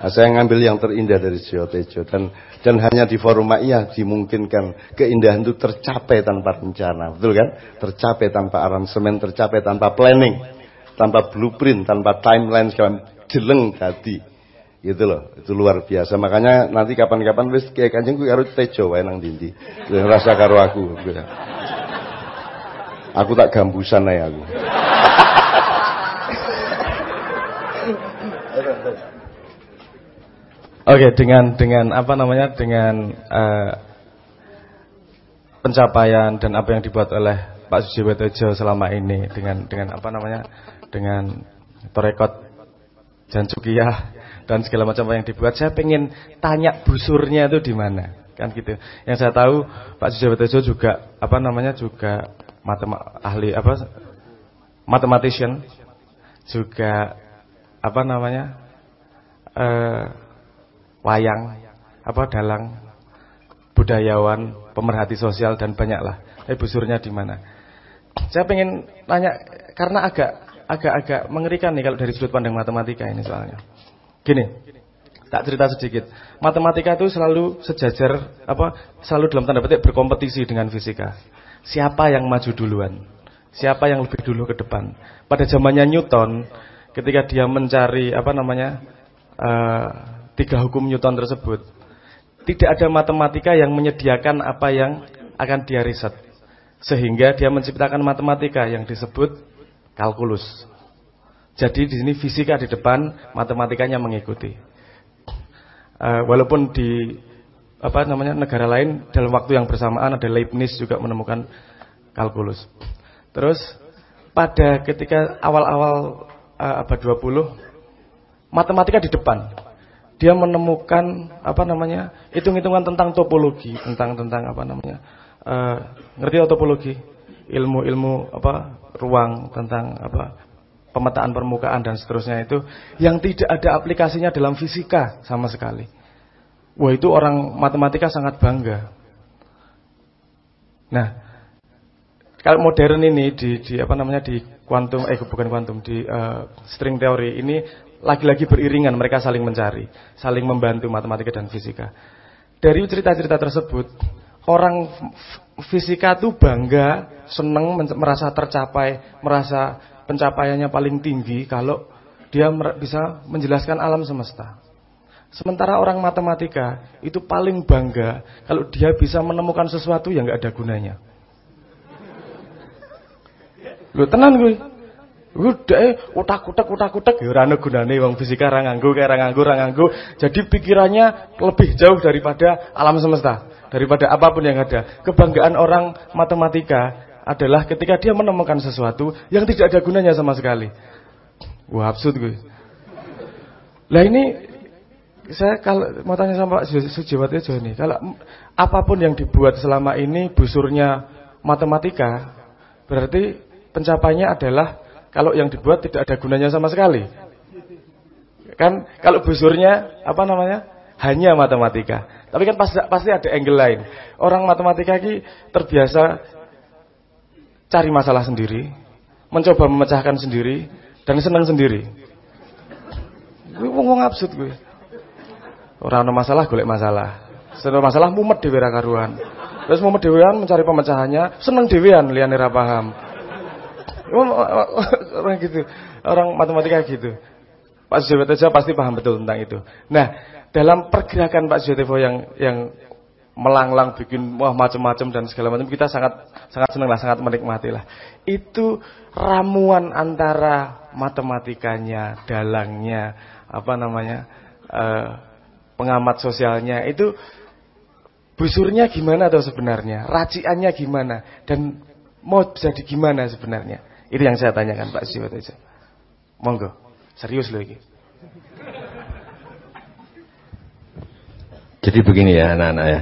Nah, saya ngambil yang terindah dari Sujiwo Tejo dan dan hanya di forum Ma'iyah dimungkinkan keindahan itu tercapai tanpa rencana. Betul kan? Tercapai tanpa aransemen, tercapai tanpa planning. tanpa blueprint, tanpa timeline segala jeleng tadi. Gitu loh, itu luar biasa. Makanya nanti kapan-kapan wis kayak Kanjeng kuwi Tejo wae nang dindi. Rasa karo aku. Aku tak gambusan ae aku. Oke, dengan dengan apa namanya? Dengan uh, pencapaian dan apa yang dibuat oleh Pak Sujiwotejo selama ini dengan dengan apa namanya? Dengan torekot Jancukiyah dan segala macam yang dibuat. Saya pengen tanya busurnya itu di mana, kan gitu. Yang saya tahu Pak Sujiwotejo juga apa namanya juga matema ahli apa mathematician juga apa namanya uh, wayang, apa dalang, budayawan, pemerhati sosial dan banyaklah. Eh busurnya di mana? Saya pengen tanya karena agak agak-agak mengerikan nih kalau dari sudut pandang matematika ini soalnya. Gini, tak cerita sedikit. Matematika itu selalu sejajar apa? Selalu dalam tanda petik berkompetisi dengan fisika. Siapa yang maju duluan? Siapa yang lebih dulu ke depan? Pada zamannya Newton, ketika dia mencari apa namanya uh, tiga hukum Newton tersebut, tidak ada matematika yang menyediakan apa yang akan dia riset. Sehingga dia menciptakan matematika yang disebut kalkulus. Jadi di sini fisika di depan, matematikanya mengikuti. Uh, walaupun di apa namanya negara lain dalam waktu yang bersamaan ada Leibniz juga menemukan kalkulus. Terus pada ketika awal-awal uh, abad 20 matematika di depan dia menemukan apa namanya hitung-hitungan tentang topologi tentang tentang apa namanya uh, ngerti topologi ilmu-ilmu apa ruang tentang apa pemetaan permukaan dan seterusnya itu yang tidak ada aplikasinya dalam fisika sama sekali. Wah itu orang matematika sangat bangga. Nah, kalau modern ini di, di apa namanya di kuantum eh bukan kuantum di uh, string teori ini lagi-lagi beriringan mereka saling mencari, saling membantu matematika dan fisika. Dari cerita-cerita tersebut, orang fisika itu bangga, senang merasa tercapai, merasa pencapaiannya paling tinggi kalau dia bisa menjelaskan alam semesta. Sementara orang matematika itu paling bangga kalau dia bisa menemukan sesuatu yang nggak ada gunanya. Lu tenan gue. Udah utak-utak utak-utak ya ora gunane wong fisika ra nganggo kaya ra. Jadi pikirannya lebih jauh daripada alam semesta, daripada apa pun yang ada. Kebanggaan orang matematika adalah ketika dia menemukan sesuatu yang tidak ada gunanya sama sekali. Wah, absurd gue. Lah ini saya kalau mau tanya sama Pak Sujiwati aja nih, kalau apa pun yang dibuat selama ini busurnya matematika, berarti pencapaiannya adalah kalau yang dibuat tidak ada gunanya sama sekali. Kan kalau busurnya apa namanya? Hanya matematika. Tapi kan pasti, pasti ada angle lain. Orang matematika ini terbiasa cari masalah sendiri, mencoba memecahkan sendiri, dan senang sendiri. Gue ngomong absurd gue. Orang ada masalah, golek masalah. Senang masalah mumet di karuan. Terus mumet dewean mencari pemecahannya, seneng dewean liane ra paham. Orang gitu, orang matematika gitu. Pak Sujotevo saja pasti paham betul tentang itu. Nah, dalam pergerakan Pak Sujotevo yang yang melanglang bikin wah macam-macam dan segala macam kita sangat sangat senang lah, sangat menikmati lah. Itu ramuan antara matematikanya, dalangnya, apa namanya, uh, pengamat sosialnya itu busurnya gimana atau sebenarnya, raciannya gimana dan mau jadi gimana sebenarnya. Itu yang saya tanyakan Pak Siwat itu. Monggo, serius loh ini. Jadi begini ya anak-anak ya.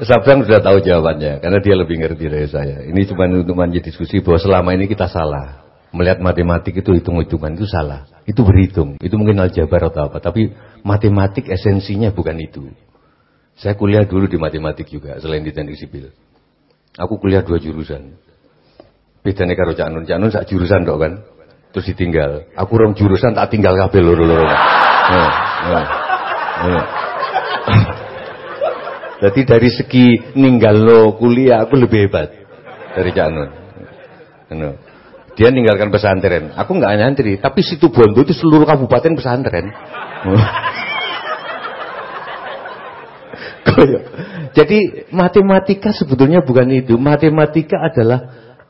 Sabang sudah tahu jawabannya karena dia lebih ngerti dari saya. Ini cuma untuk menjadi diskusi bahwa selama ini kita salah. Melihat matematik itu hitung-hitungan itu salah. Itu berhitung. Itu mungkin aljabar atau apa. Tapi matematik esensinya bukan itu. Saya kuliah dulu di matematik juga selain di teknik sipil. Aku kuliah dua jurusan. Bedanya karo Cak Nun. Cak Nun sak jurusan dok kan. Terus ditinggal. Aku rong jurusan tak tinggal kabel loro-loro. Nah, nah, nah. Jadi dari segi ninggal lo kuliah aku lebih hebat. dari Cak Nun. Anu. Dia ninggalkan pesantren. Aku nggak nyantri, tapi situ Bondo itu seluruh kabupaten pesantren. Jadi matematika sebetulnya bukan itu. Matematika adalah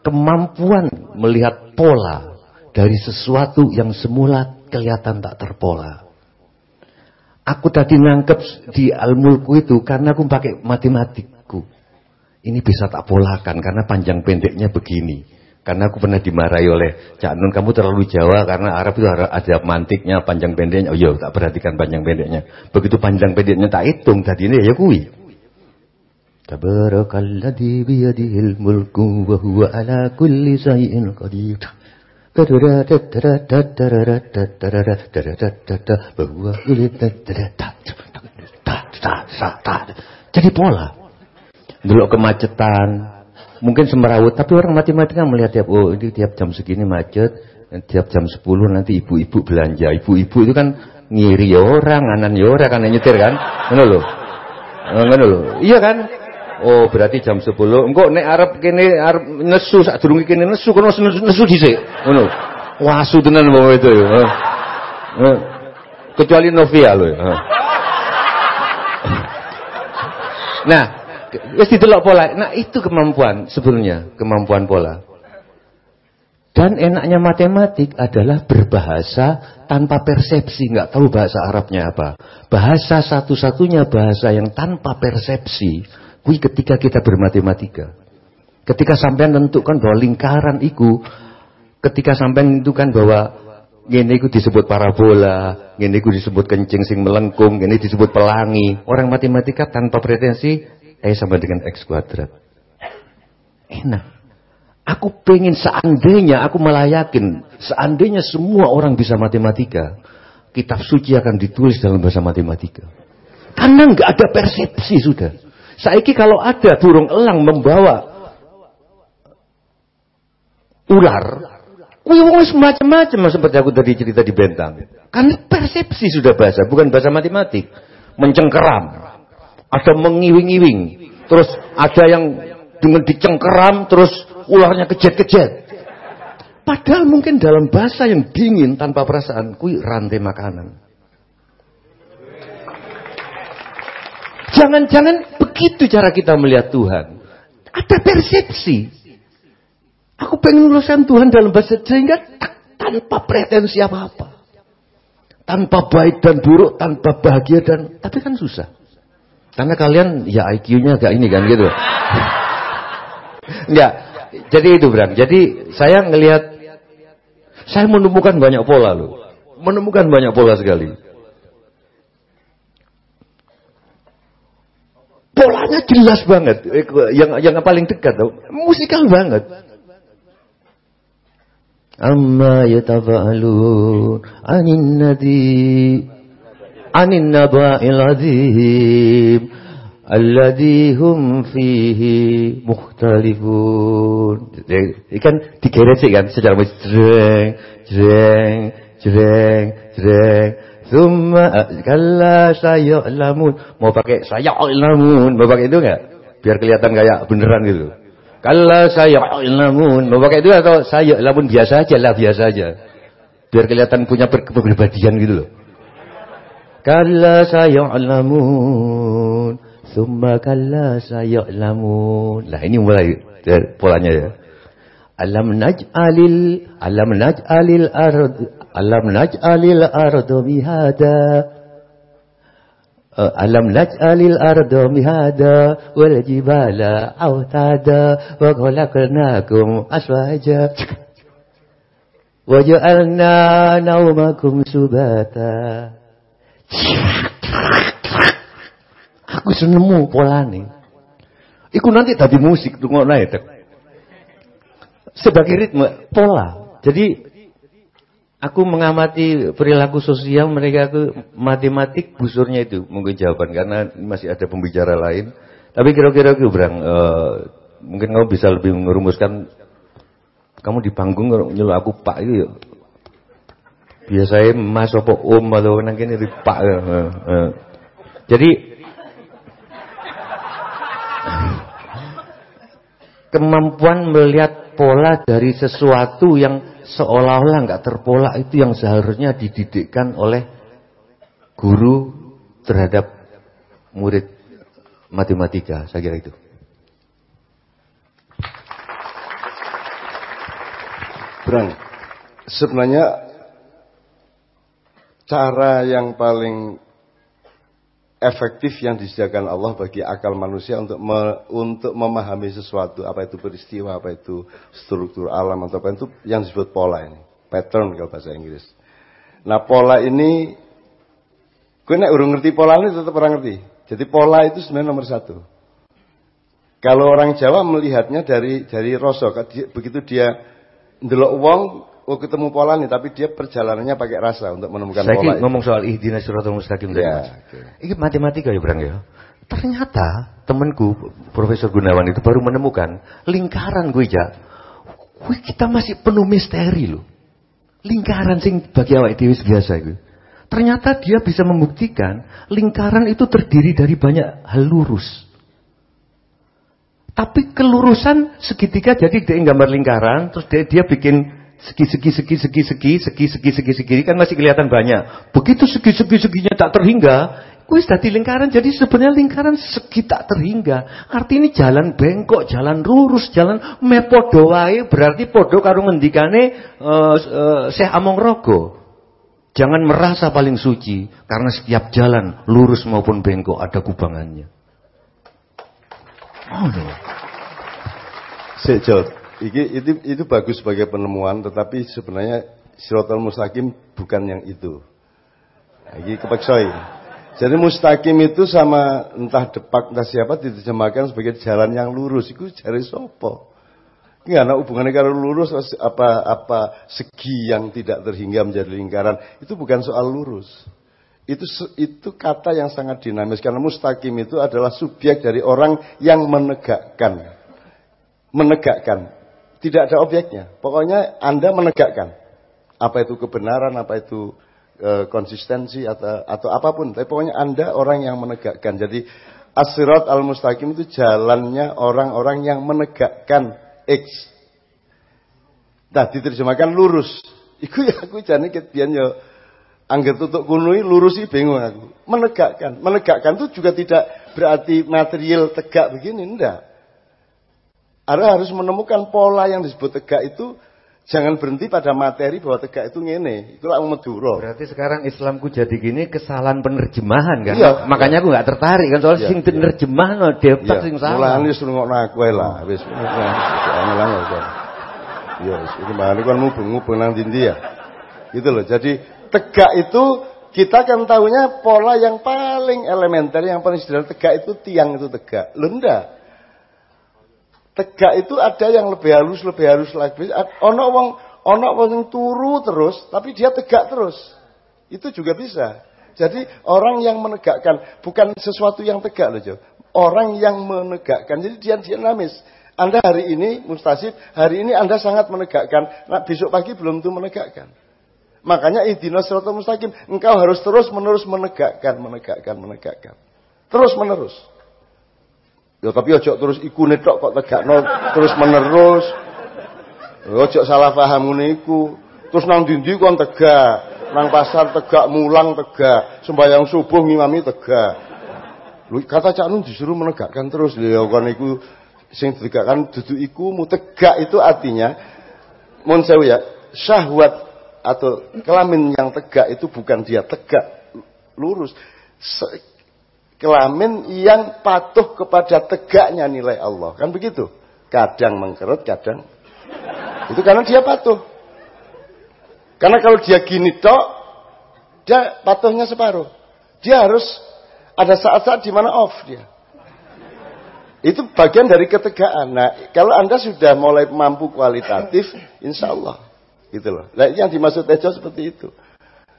kemampuan melihat pola dari sesuatu yang semula kelihatan tak terpola. Aku tadi nangkep di almulku itu karena aku pakai matematikku. Ini bisa tak polakan karena panjang pendeknya begini. Karena aku pernah dimarahi oleh Cak Nun, kamu terlalu Jawa karena Arab itu ada mantiknya, panjang pendeknya. Oh iya, tak perhatikan panjang pendeknya. Begitu panjang pendeknya tak hitung, tadi ini ya kui. Tabarakalladzi biyadihil mulku wa huwa ala kulli shay'in qadir. Jadi pola. Dulu kemacetan, mungkin semerawut, tapi orang matematika melihat tiap oh ini tiap jam segini macet, tiap jam 10 nanti ibu-ibu belanja. Ibu-ibu itu kan ngiri ya orang, anan ya orang kan nyetir kan? Ngono lho. Ngono lho. Iya kan? Oh, berarti jam 10. Engko nek arep kene arep nesu sak durunge kene nesu kono nesu, dhisik. Ngono. Wasu tenan bawa itu ya. Kecuali Novia lho. Nah, wis didelok pola. Nah, itu kemampuan sebenarnya, kemampuan pola. Dan enaknya matematik adalah berbahasa tanpa persepsi, nggak tahu bahasa Arabnya apa. Bahasa satu-satunya bahasa yang tanpa persepsi Kui ketika kita bermatematika. Ketika sampai menentukan bahwa lingkaran itu, ketika sampai menentukan bahwa ini itu disebut parabola, ini itu disebut kencing sing melengkung, ini disebut pelangi. Orang matematika tanpa pretensi, eh sama dengan X kuadrat. Enak. Aku pengen seandainya, aku malah yakin, seandainya semua orang bisa matematika, kitab suci akan ditulis dalam bahasa matematika. Karena nggak ada persepsi sudah. Saiki kalau ada burung elang membawa ular, kuwi wong macam-macam seperti aku tadi cerita di Bentang. Karena persepsi sudah bahasa, bukan bahasa matematik. Mencengkeram, ada mengiwing-iwing, terus ada yang dengan dicengkeram terus ularnya kejet-kejet. Padahal mungkin dalam bahasa yang dingin tanpa perasaan, kui rantai makanan. Jangan-jangan begitu cara kita melihat Tuhan. Ada persepsi. Aku pengen lulusan Tuhan dalam bahasa sehingga tanpa pretensi apa-apa. Tanpa baik dan buruk, tanpa bahagia dan tapi kan susah. Karena kalian ya IQ-nya agak ini kan gitu. Enggak. Jadi itu Bram. Jadi saya ngelihat saya menemukan banyak pola loh. Menemukan banyak pola sekali. polanya jelas banget. Eh, yang yang paling dekat tau, musikal banget. Amma yatafa'alun anin nadi anin naba'il azim alladhi hum fihi mukhtalifun. Ikan digeret sih kan secara musik jreng jreng jreng jreng Summa kalla sayalamun. Mau pakai sayalamun, mau pakai itu enggak? Biar kelihatan kayak beneran gitu. Kalla sayalamun. Mau pakai itu atau sayalamun biasa aja lah, biasa aja. Biar kelihatan punya kepribadian gitu loh. Kalla sayalamun. Summa kalla sayalamun. Lah ini mulai polanya ya. Alam naj'alil alam naj'alil ard Alam naj'alil ardo mihada Alam naj'alil ardo mihada Wal jibala awtada Wa khalaqnakum aswaja Wa ja'alna naumakum subata Aku senemu pola nih Iku nanti tadi musik tunggu naik sebagai ritme pola. Jadi Aku mengamati perilaku sosial mereka itu matematik busurnya itu mungkin jawaban karena masih ada pembicara lain. Tapi kira-kira aku berang uh, mungkin kamu bisa lebih merumuskan kamu di panggung nyuruh aku Pak itu. Biasanya Mas apa Om atau nang kene Pak. Jadi kemampuan melihat pola dari sesuatu yang seolah-olah nggak terpola itu yang seharusnya dididikkan oleh guru terhadap murid matematika, saya kira itu. Brang, sebenarnya cara yang paling efektif yang disediakan Allah bagi akal manusia untuk me, untuk memahami sesuatu apa itu peristiwa apa itu struktur alam atau apa itu yang disebut pola ini. Pattern kalau bahasa Inggris. Nah pola ini gue nek urung ngerti pola ini tetap orang ngerti. Jadi pola itu sebenarnya nomor satu. Kalau orang Jawa melihatnya dari dari rosok begitu dia ndelok wong oh ketemu pola nih tapi dia perjalanannya pakai rasa untuk menemukan Saya pola. Saya ngomong soal ihdinas siratal mustaqim tadi. Ya, okay. Ini matematika ya, Brang ya. Ternyata temanku Profesor Gunawan itu baru menemukan lingkaran gue ya. Gue kita masih penuh misteri loh. Lingkaran sing bagi awak dewi biasa gue. Ternyata dia bisa membuktikan lingkaran itu terdiri dari banyak hal lurus. Tapi kelurusan segitiga jadi dia gambar lingkaran, terus dia, dia bikin segi segi segi segi segi segi segi segi segi kan masih kelihatan banyak. Begitu segi segi seginya tak terhingga, kuis tadi lingkaran. Jadi sebenarnya lingkaran segi tak terhingga. Arti ini jalan bengkok, jalan lurus, jalan mepodo wae berarti podo karo ngendikane uh, uh, Among Rogo. Jangan merasa paling suci karena setiap jalan lurus maupun bengkok ada kubangannya. Oh no. Sejot. Iki, itu, itu bagus sebagai penemuan, tetapi sebenarnya sirotol mustaqim bukan yang itu. Iki kepaksoi. Jadi mustaqim itu sama entah depak entah siapa diterjemahkan sebagai jalan yang lurus. Itu jari sopo. Ini ada hubungannya kalau lurus apa apa segi yang tidak terhingga menjadi lingkaran. Itu bukan soal lurus. Itu itu kata yang sangat dinamis karena mustaqim itu adalah subjek dari orang yang menegakkan menegakkan tidak ada objeknya. Pokoknya Anda menegakkan. Apa itu kebenaran, apa itu e, konsistensi atau atau apa pun. Tapi pokoknya Anda orang yang menegakkan. Jadi asirat al-mustaqim itu jalannya orang-orang yang menegakkan X. Nah, diterjemahkan lurus. Iku ya aku jane ket biyen ya angger tutuk kunui lurus sih bingung aku. Menegakkan. Menegakkan itu juga tidak berarti material tegak begini, enggak. Anda harus menemukan pola yang disebut tegak itu jangan berhenti pada materi bahwa tegak itu ngene. Itulah Madura. Berarti sekarang Islamku jadi gini kesalahan penerjemahan kan? Iya. Makanya aku nggak tertarik kan soal iya, sing penerjemah iya. no deptak iya. sing salah. Mulane wis ngono aku lah wis. Ya. Iki mari kan mubeng-mubeng nang ndi ya. Gitu loh. Jadi tegak itu kita kan tahunya pola yang paling elementer yang paling sederhana tegak itu tiang itu tegak. Lenda. Tegak itu ada yang lebih halus, lebih halus lagi. Ono wong ono wong turu terus, tapi dia tegak terus. Itu juga bisa. Jadi orang yang menegakkan bukan sesuatu yang tegak loh, Jo. Orang yang menegakkan. Jadi dia dinamis. Anda hari ini mustasib, hari ini Anda sangat menegakkan. Nah, besok pagi belum tuh menegakkan. Makanya idinas mustaqim, engkau harus terus menerus menegakkan, menegakkan, menegakkan. Terus menerus. Ya tapi ojo terus iku netok kok tegakno terus menerus. Ojo salah paham ngene iku. Terus nang dindi kon tegak, nang pasar tegak, mulang tegak, sembahyang subuh ngimami tegak. Lu kata Cak Nun disuruh menegakkan terus ya kon iku sing ditegakkan dudu iku mu tegak itu artinya mun sewu ya syahwat atau kelamin yang tegak itu bukan dia tegak lurus kelamin yang patuh kepada tegaknya nilai Allah. Kan begitu? Kadang mengkerut, kadang. Itu karena dia patuh. Karena kalau dia gini tok, dia patuhnya separuh. Dia harus ada saat-saat di mana off dia. Itu bagian dari ketegaan. Nah, kalau Anda sudah mulai mampu kualitatif, insya Allah. Gitu loh. Nah, yang dimaksud Tejo seperti itu.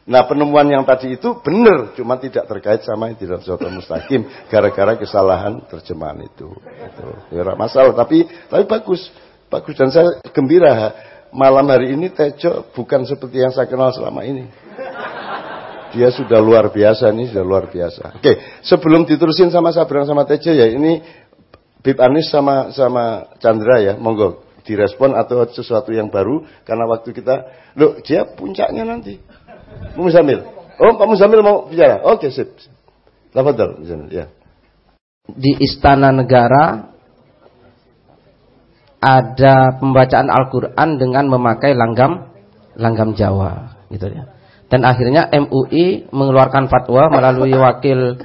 Nah penemuan yang tadi itu benar, cuma tidak terkait sama yang tidak suatu mustaqim gara-gara kesalahan terjemahan itu. itu. Ya, masalah, tapi tapi bagus, bagus dan saya gembira malam hari ini Tejo bukan seperti yang saya kenal selama ini. Dia sudah luar biasa nih, sudah luar biasa. Oke, sebelum diterusin sama Sabrang sama Tejo ya ini Bib Anis sama sama Chandra ya, monggo direspon atau sesuatu yang baru karena waktu kita, loh dia puncaknya nanti. Pak Muzamil. Oh, Pak Muzamil mau bicara. Oke, sip. Lafadhal, Muzamil, ya. Di Istana Negara ada pembacaan Al-Qur'an dengan memakai langgam langgam Jawa, gitu ya. Dan akhirnya MUI mengeluarkan fatwa melalui wakil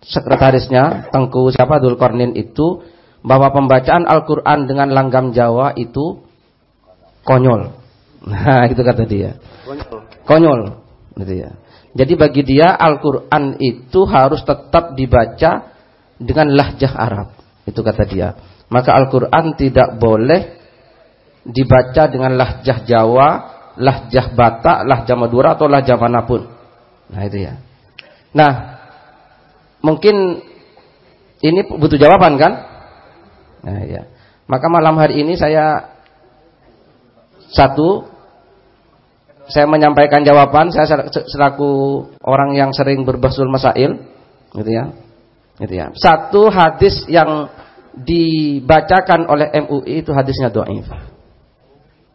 sekretarisnya Tengku siapa Dulkornin itu bahwa pembacaan Al-Qur'an dengan langgam Jawa itu konyol. Nah, itu kata dia. Konyol. Gitu ya. Jadi bagi dia Al-Qur'an itu harus tetap dibaca dengan lahjah Arab. Itu kata dia. Maka Al-Qur'an tidak boleh dibaca dengan lahjah Jawa, lahjah Batak, lahjah Madura atau lahjah mana pun. Nah, itu ya. Nah, Mungkin ini butuh jawaban kan? Nah, ya. Maka malam hari ini saya satu saya menyampaikan jawaban saya selaku orang yang sering berbasul masail gitu ya. Gitu ya. Satu hadis yang dibacakan oleh MUI itu hadisnya dhaif.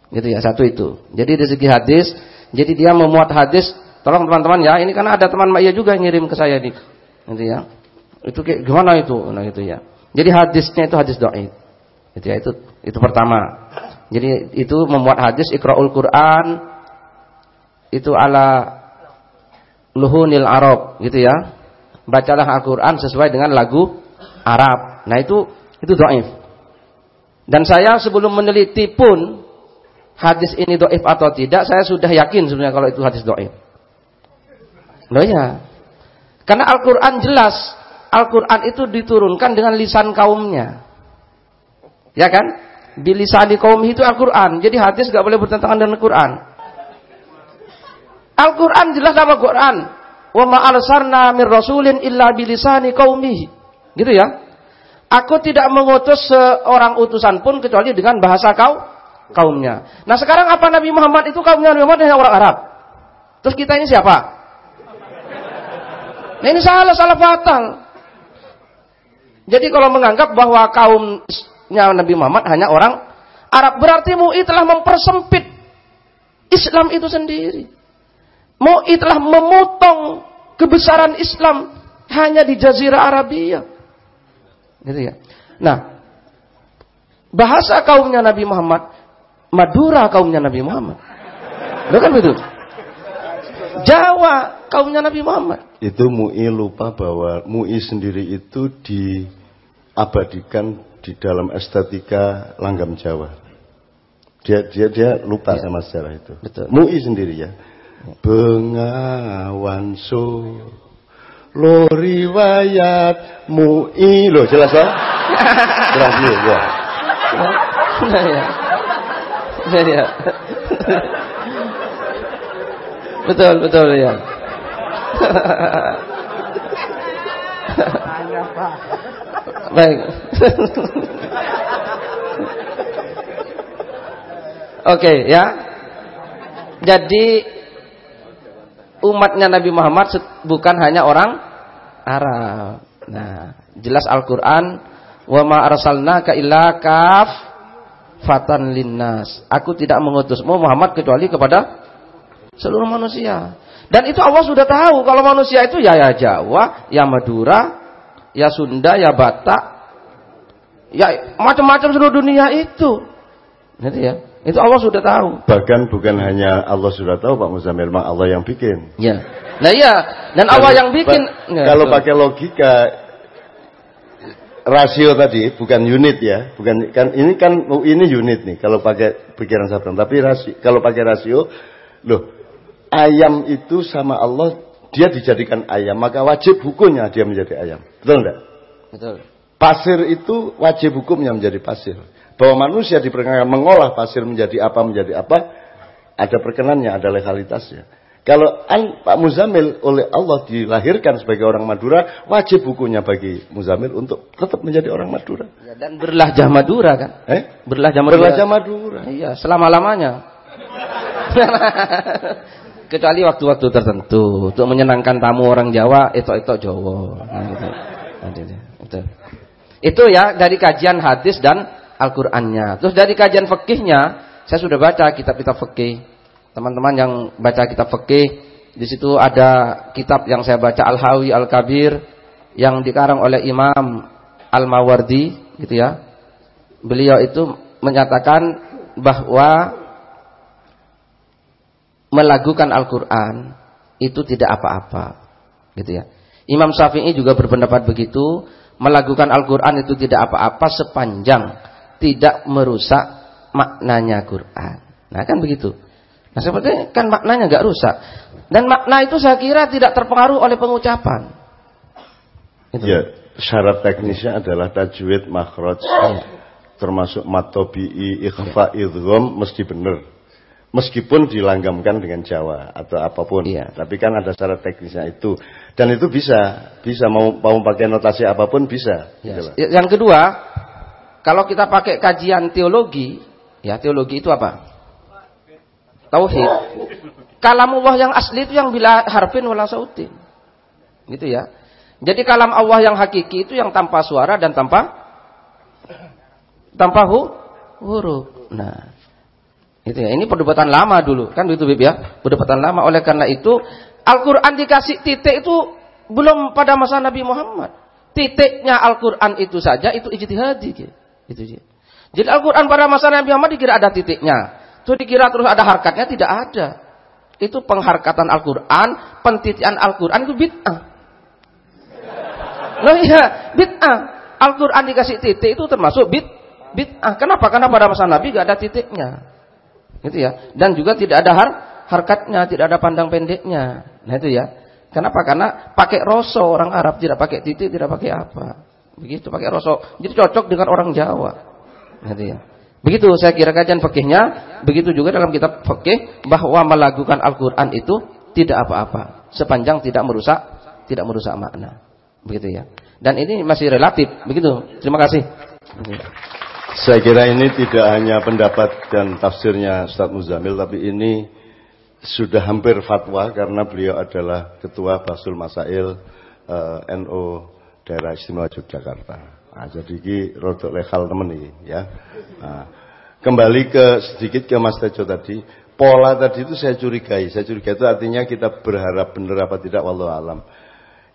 Gitu ya, satu itu. Jadi dari segi hadis, jadi dia memuat hadis, tolong teman-teman ya, ini karena ada teman Maya juga yang ngirim ke saya nih Gitu ya. Itu kayak gimana itu? Nah gitu ya. Jadi hadisnya itu hadis dhaif. Gitu ya. Itu itu pertama. Jadi itu membuat hadis Iqraul Quran itu ala luhunil Arab gitu ya. Bacalah Al-Qur'an sesuai dengan lagu Arab. Nah itu itu dhaif. Dan saya sebelum meneliti pun hadis ini doif atau tidak, saya sudah yakin sebenarnya kalau itu hadis doif. Loh ya, karena Al-Quran jelas, Al-Quran itu diturunkan dengan lisan kaumnya. Ya kan? Bilisani kaum itu Al-Quran. Jadi hadis gak boleh bertentangan dengan Al-Quran. Al-Quran jelas nama Quran. Wa ma'alsarna min rasulin illa bilisani kaumihi. Gitu ya. Aku tidak mengutus seorang utusan pun kecuali dengan bahasa kau kaumnya. Nah sekarang apa Nabi Muhammad itu kaumnya Nabi Muhammad hanya orang Arab. Terus kita ini siapa? Nah ini salah, salah fatal. Jadi kalau menganggap bahwa kaumnya Nabi Muhammad hanya orang Arab, berarti MUI telah mempersempit Islam itu sendiri. MUI telah memotong kebesaran Islam hanya di Jazirah Arabia. Gitu ya. Nah, bahasa kaumnya Nabi Muhammad, Madura kaumnya Nabi Muhammad. Bukan betul? Jawa kaumnya Nabi Muhammad. Itu MUI lupa bahwa MUI sendiri itu diabadikan di dalam estetika langgam Jawa. Dia dia dia lupa ya. sama sejarah itu. Betul. MUI sendiri ya. Bengawan so lo riwayat MUI lo jelas kan? Jelas ya. Ya. Nah, ya. betul betul ya. Baik. Oke okay, ya. Jadi umatnya Nabi Muhammad bukan hanya orang Arab. Nah, jelas Al-Qur'an wa ma arsalnaka illa kaf fatan linnas. Aku tidak mengutusmu Muhammad kecuali kepada seluruh manusia. Dan itu Allah sudah tahu kalau manusia itu ya ya Jawa, ya Madura, ya Sunda, ya Batak, ya macam-macam seluruh dunia itu. Nanti ya. Itu Allah sudah tahu. Bahkan bukan hanya Allah sudah tahu Pak Muzamil, memang Allah yang bikin. Ya. Nah iya, dan Allah yang bikin. kalau pakai logika rasio tadi bukan unit ya, bukan kan ini kan ini unit nih kalau pakai pikiran Sabran. Tapi rasio, kalau pakai rasio, loh ayam itu sama Allah dia dijadikan ayam, maka wajib hukumnya dia menjadi ayam. Betul enggak? Betul. Pasir itu wajib hukumnya menjadi pasir. Bahwa manusia diperkenankan mengolah pasir menjadi apa menjadi apa, ada perkenannya, ada legalitasnya. Kalau an, Pak Muzamil oleh Allah dilahirkan sebagai orang Madura, wajib hukumnya bagi Muzamil untuk tetap menjadi orang Madura. Ya, dan berlahjah Madura kan? Eh? Berlahjah Madura. Berlahjah Madura. Iya, selama-lamanya. kecuali waktu-waktu tertentu untuk menyenangkan tamu orang Jawa itu itu Jawa nah, gitu. Nah, gitu. itu. Itu ya dari kajian hadis dan Al-Qur'annya. Terus dari kajian fikihnya, saya sudah baca kitab-kitab fikih. Teman-teman yang baca kitab fikih, di situ ada kitab yang saya baca Al-Hawi Al-Kabir yang dikarang oleh Imam Al-Mawardi gitu ya. Beliau itu menyatakan bahwa melakukan Al-Qur'an itu tidak apa-apa. Gitu ya. Imam Syafi'i juga berpendapat begitu, melakukan Al-Qur'an itu tidak apa-apa sepanjang tidak merusak maknanya Quran. Nah, kan begitu. Nah, seperti kan maknanya nggak rusak. Dan makna itu saya kira tidak terpengaruh oleh pengucapan. Gitu. Ya, syarat teknisnya adalah tajwid, makhraj, ya. termasuk matobi'i, ikhfa, idgham mesti benar meskipun dilanggamkan dengan Jawa atau apa pun. Iya. Tapi kan ada syarat teknisnya itu. Dan itu bisa, bisa mau mau pakai notasi apa pun bisa. Yes. Gitu Yang kedua, kalau kita pakai kajian teologi, ya teologi itu apa? Tauhid. Kalamullah yang asli itu yang bila harfin wala sautin. Gitu ya. Jadi kalam Allah yang hakiki itu yang tanpa suara dan tanpa tanpa hu, huruf. Nah, itu ya. Ini perdebatan lama dulu, kan begitu Bib ya? Perdebatan lama. Oleh karena itu, Al-Qur'an dikasih titik itu belum pada masa Nabi Muhammad. Titiknya Al-Qur'an itu saja itu ijtihadi gitu. Itu dia. Jadi Al-Qur'an pada masa Nabi Muhammad dikira ada titiknya. Itu dikira terus ada harkatnya, tidak ada. Itu pengharkatan Al-Qur'an, pentitian Al-Qur'an itu bid'ah. Loh iya, bid'ah. Al-Qur'an dikasih titik itu termasuk bid bid'ah. Kenapa? Karena pada masa Nabi gak ada titiknya. Gitu ya. Dan juga tidak ada har harkatnya, tidak ada pandang pendeknya. Nah itu ya. Kenapa? Karena pakai rosso orang Arab, tidak pakai titik, tidak pakai apa. Begitu pakai rosso. Jadi cocok dengan orang Jawa. Nah itu ya. Begitu saya kira kajian fikihnya, begitu juga dalam kitab fikih bahwa melakukan Al-Qur'an itu tidak apa-apa sepanjang tidak merusak tidak merusak makna. Begitu ya. Dan ini masih relatif, begitu. Terima kasih. Saya kira ini tidak hanya pendapat dan tafsirnya Ustaz Muzamil, tapi ini sudah hampir fatwa karena beliau adalah Ketua Basul Masail eh, NO Daerah Istimewa Yogyakarta. Nah, jadi ini rodok lekal temen ini ya. Nah, kembali ke sedikit ke Mas Tejo tadi, pola tadi itu saya curigai. Saya curigai itu artinya kita berharap benar apa tidak wallahu alam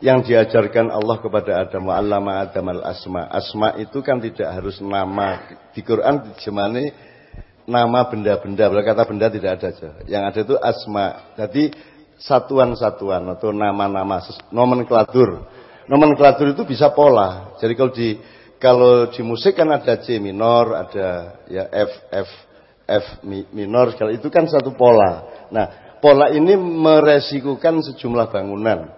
yang diajarkan Allah kepada Adam wa allama Adam al asma. Asma itu kan tidak harus nama. Di Quran dijemani nama benda-benda. Bila kata benda tidak ada aja. Yang ada itu asma. Jadi satuan-satuan atau nama-nama nomenklatur. Nomenklatur itu bisa pola. Jadi kalau di kalau di musik kan ada C minor, ada ya F F F minor, kalau itu kan satu pola. Nah, pola ini meresikukan sejumlah bangunan.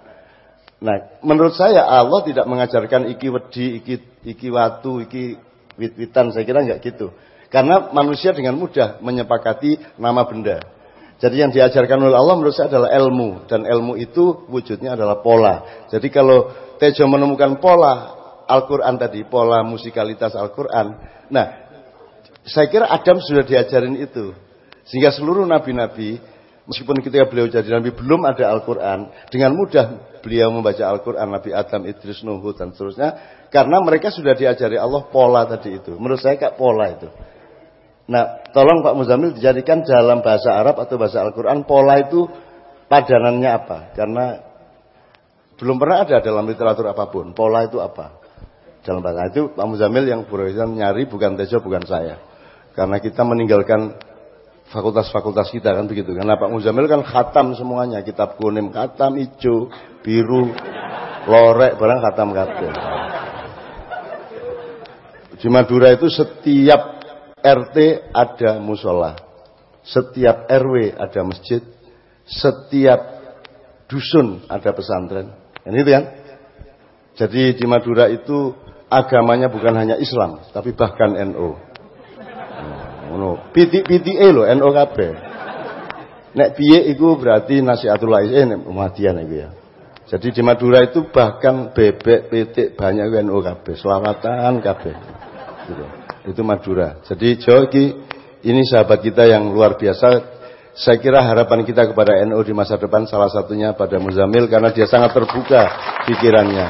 Nah, menurut saya Allah tidak mengajarkan iki wedi, iki iki watu, iki wit-witan. Saya kira enggak gitu. Karena manusia dengan mudah menyepakati nama benda. Jadi yang diajarkan oleh Allah menurut saya adalah ilmu dan ilmu itu wujudnya adalah pola. Jadi kalau Tejo menemukan pola Al-Qur'an tadi, pola musikalitas Al-Qur'an. Nah, saya kira Adam sudah diajarin itu. Sehingga seluruh nabi-nabi Meskipun ketika beliau jadi Nabi belum ada Al-Quran. Dengan mudah beliau membaca Al-Quran. Nabi Adam, Idris, Nuhu dan seterusnya. Karena mereka sudah diajari Allah pola tadi itu. Menurut saya kayak pola itu. Nah tolong Pak Muzamil dijadikan dalam bahasa Arab atau bahasa Al-Quran. Pola itu padanannya apa? Karena belum pernah ada dalam literatur apa pun. Pola itu apa? Dalam bahasa itu Pak Muzamil yang berusaha nyari bukan Tejo bukan saya. Karena kita meninggalkan fakultas-fakultas kita kan begitu. Karena Pak Muzamil kan khatam semuanya, kitab kuning khatam hijau, biru, lorek barang khatam kabeh. Di Madura itu setiap RT ada musola, setiap RW ada masjid, setiap dusun ada pesantren. Ini itu kan? Jadi di Madura itu agamanya bukan hanya Islam, tapi bahkan NU ngono. Pitik-pitike lho NU kabeh. Nek piye iku berarti nasihatul eh Muhammadiyah iku ya. Jadi di Madura itu bahkan bebek, pitik banyak NU kabeh, selawatan kabeh. Gitu. Itu Madura. Jadi Jawa ini sahabat kita yang luar biasa. Saya kira harapan kita kepada NU di masa depan salah satunya pada Muzamil karena dia sangat terbuka pikirannya.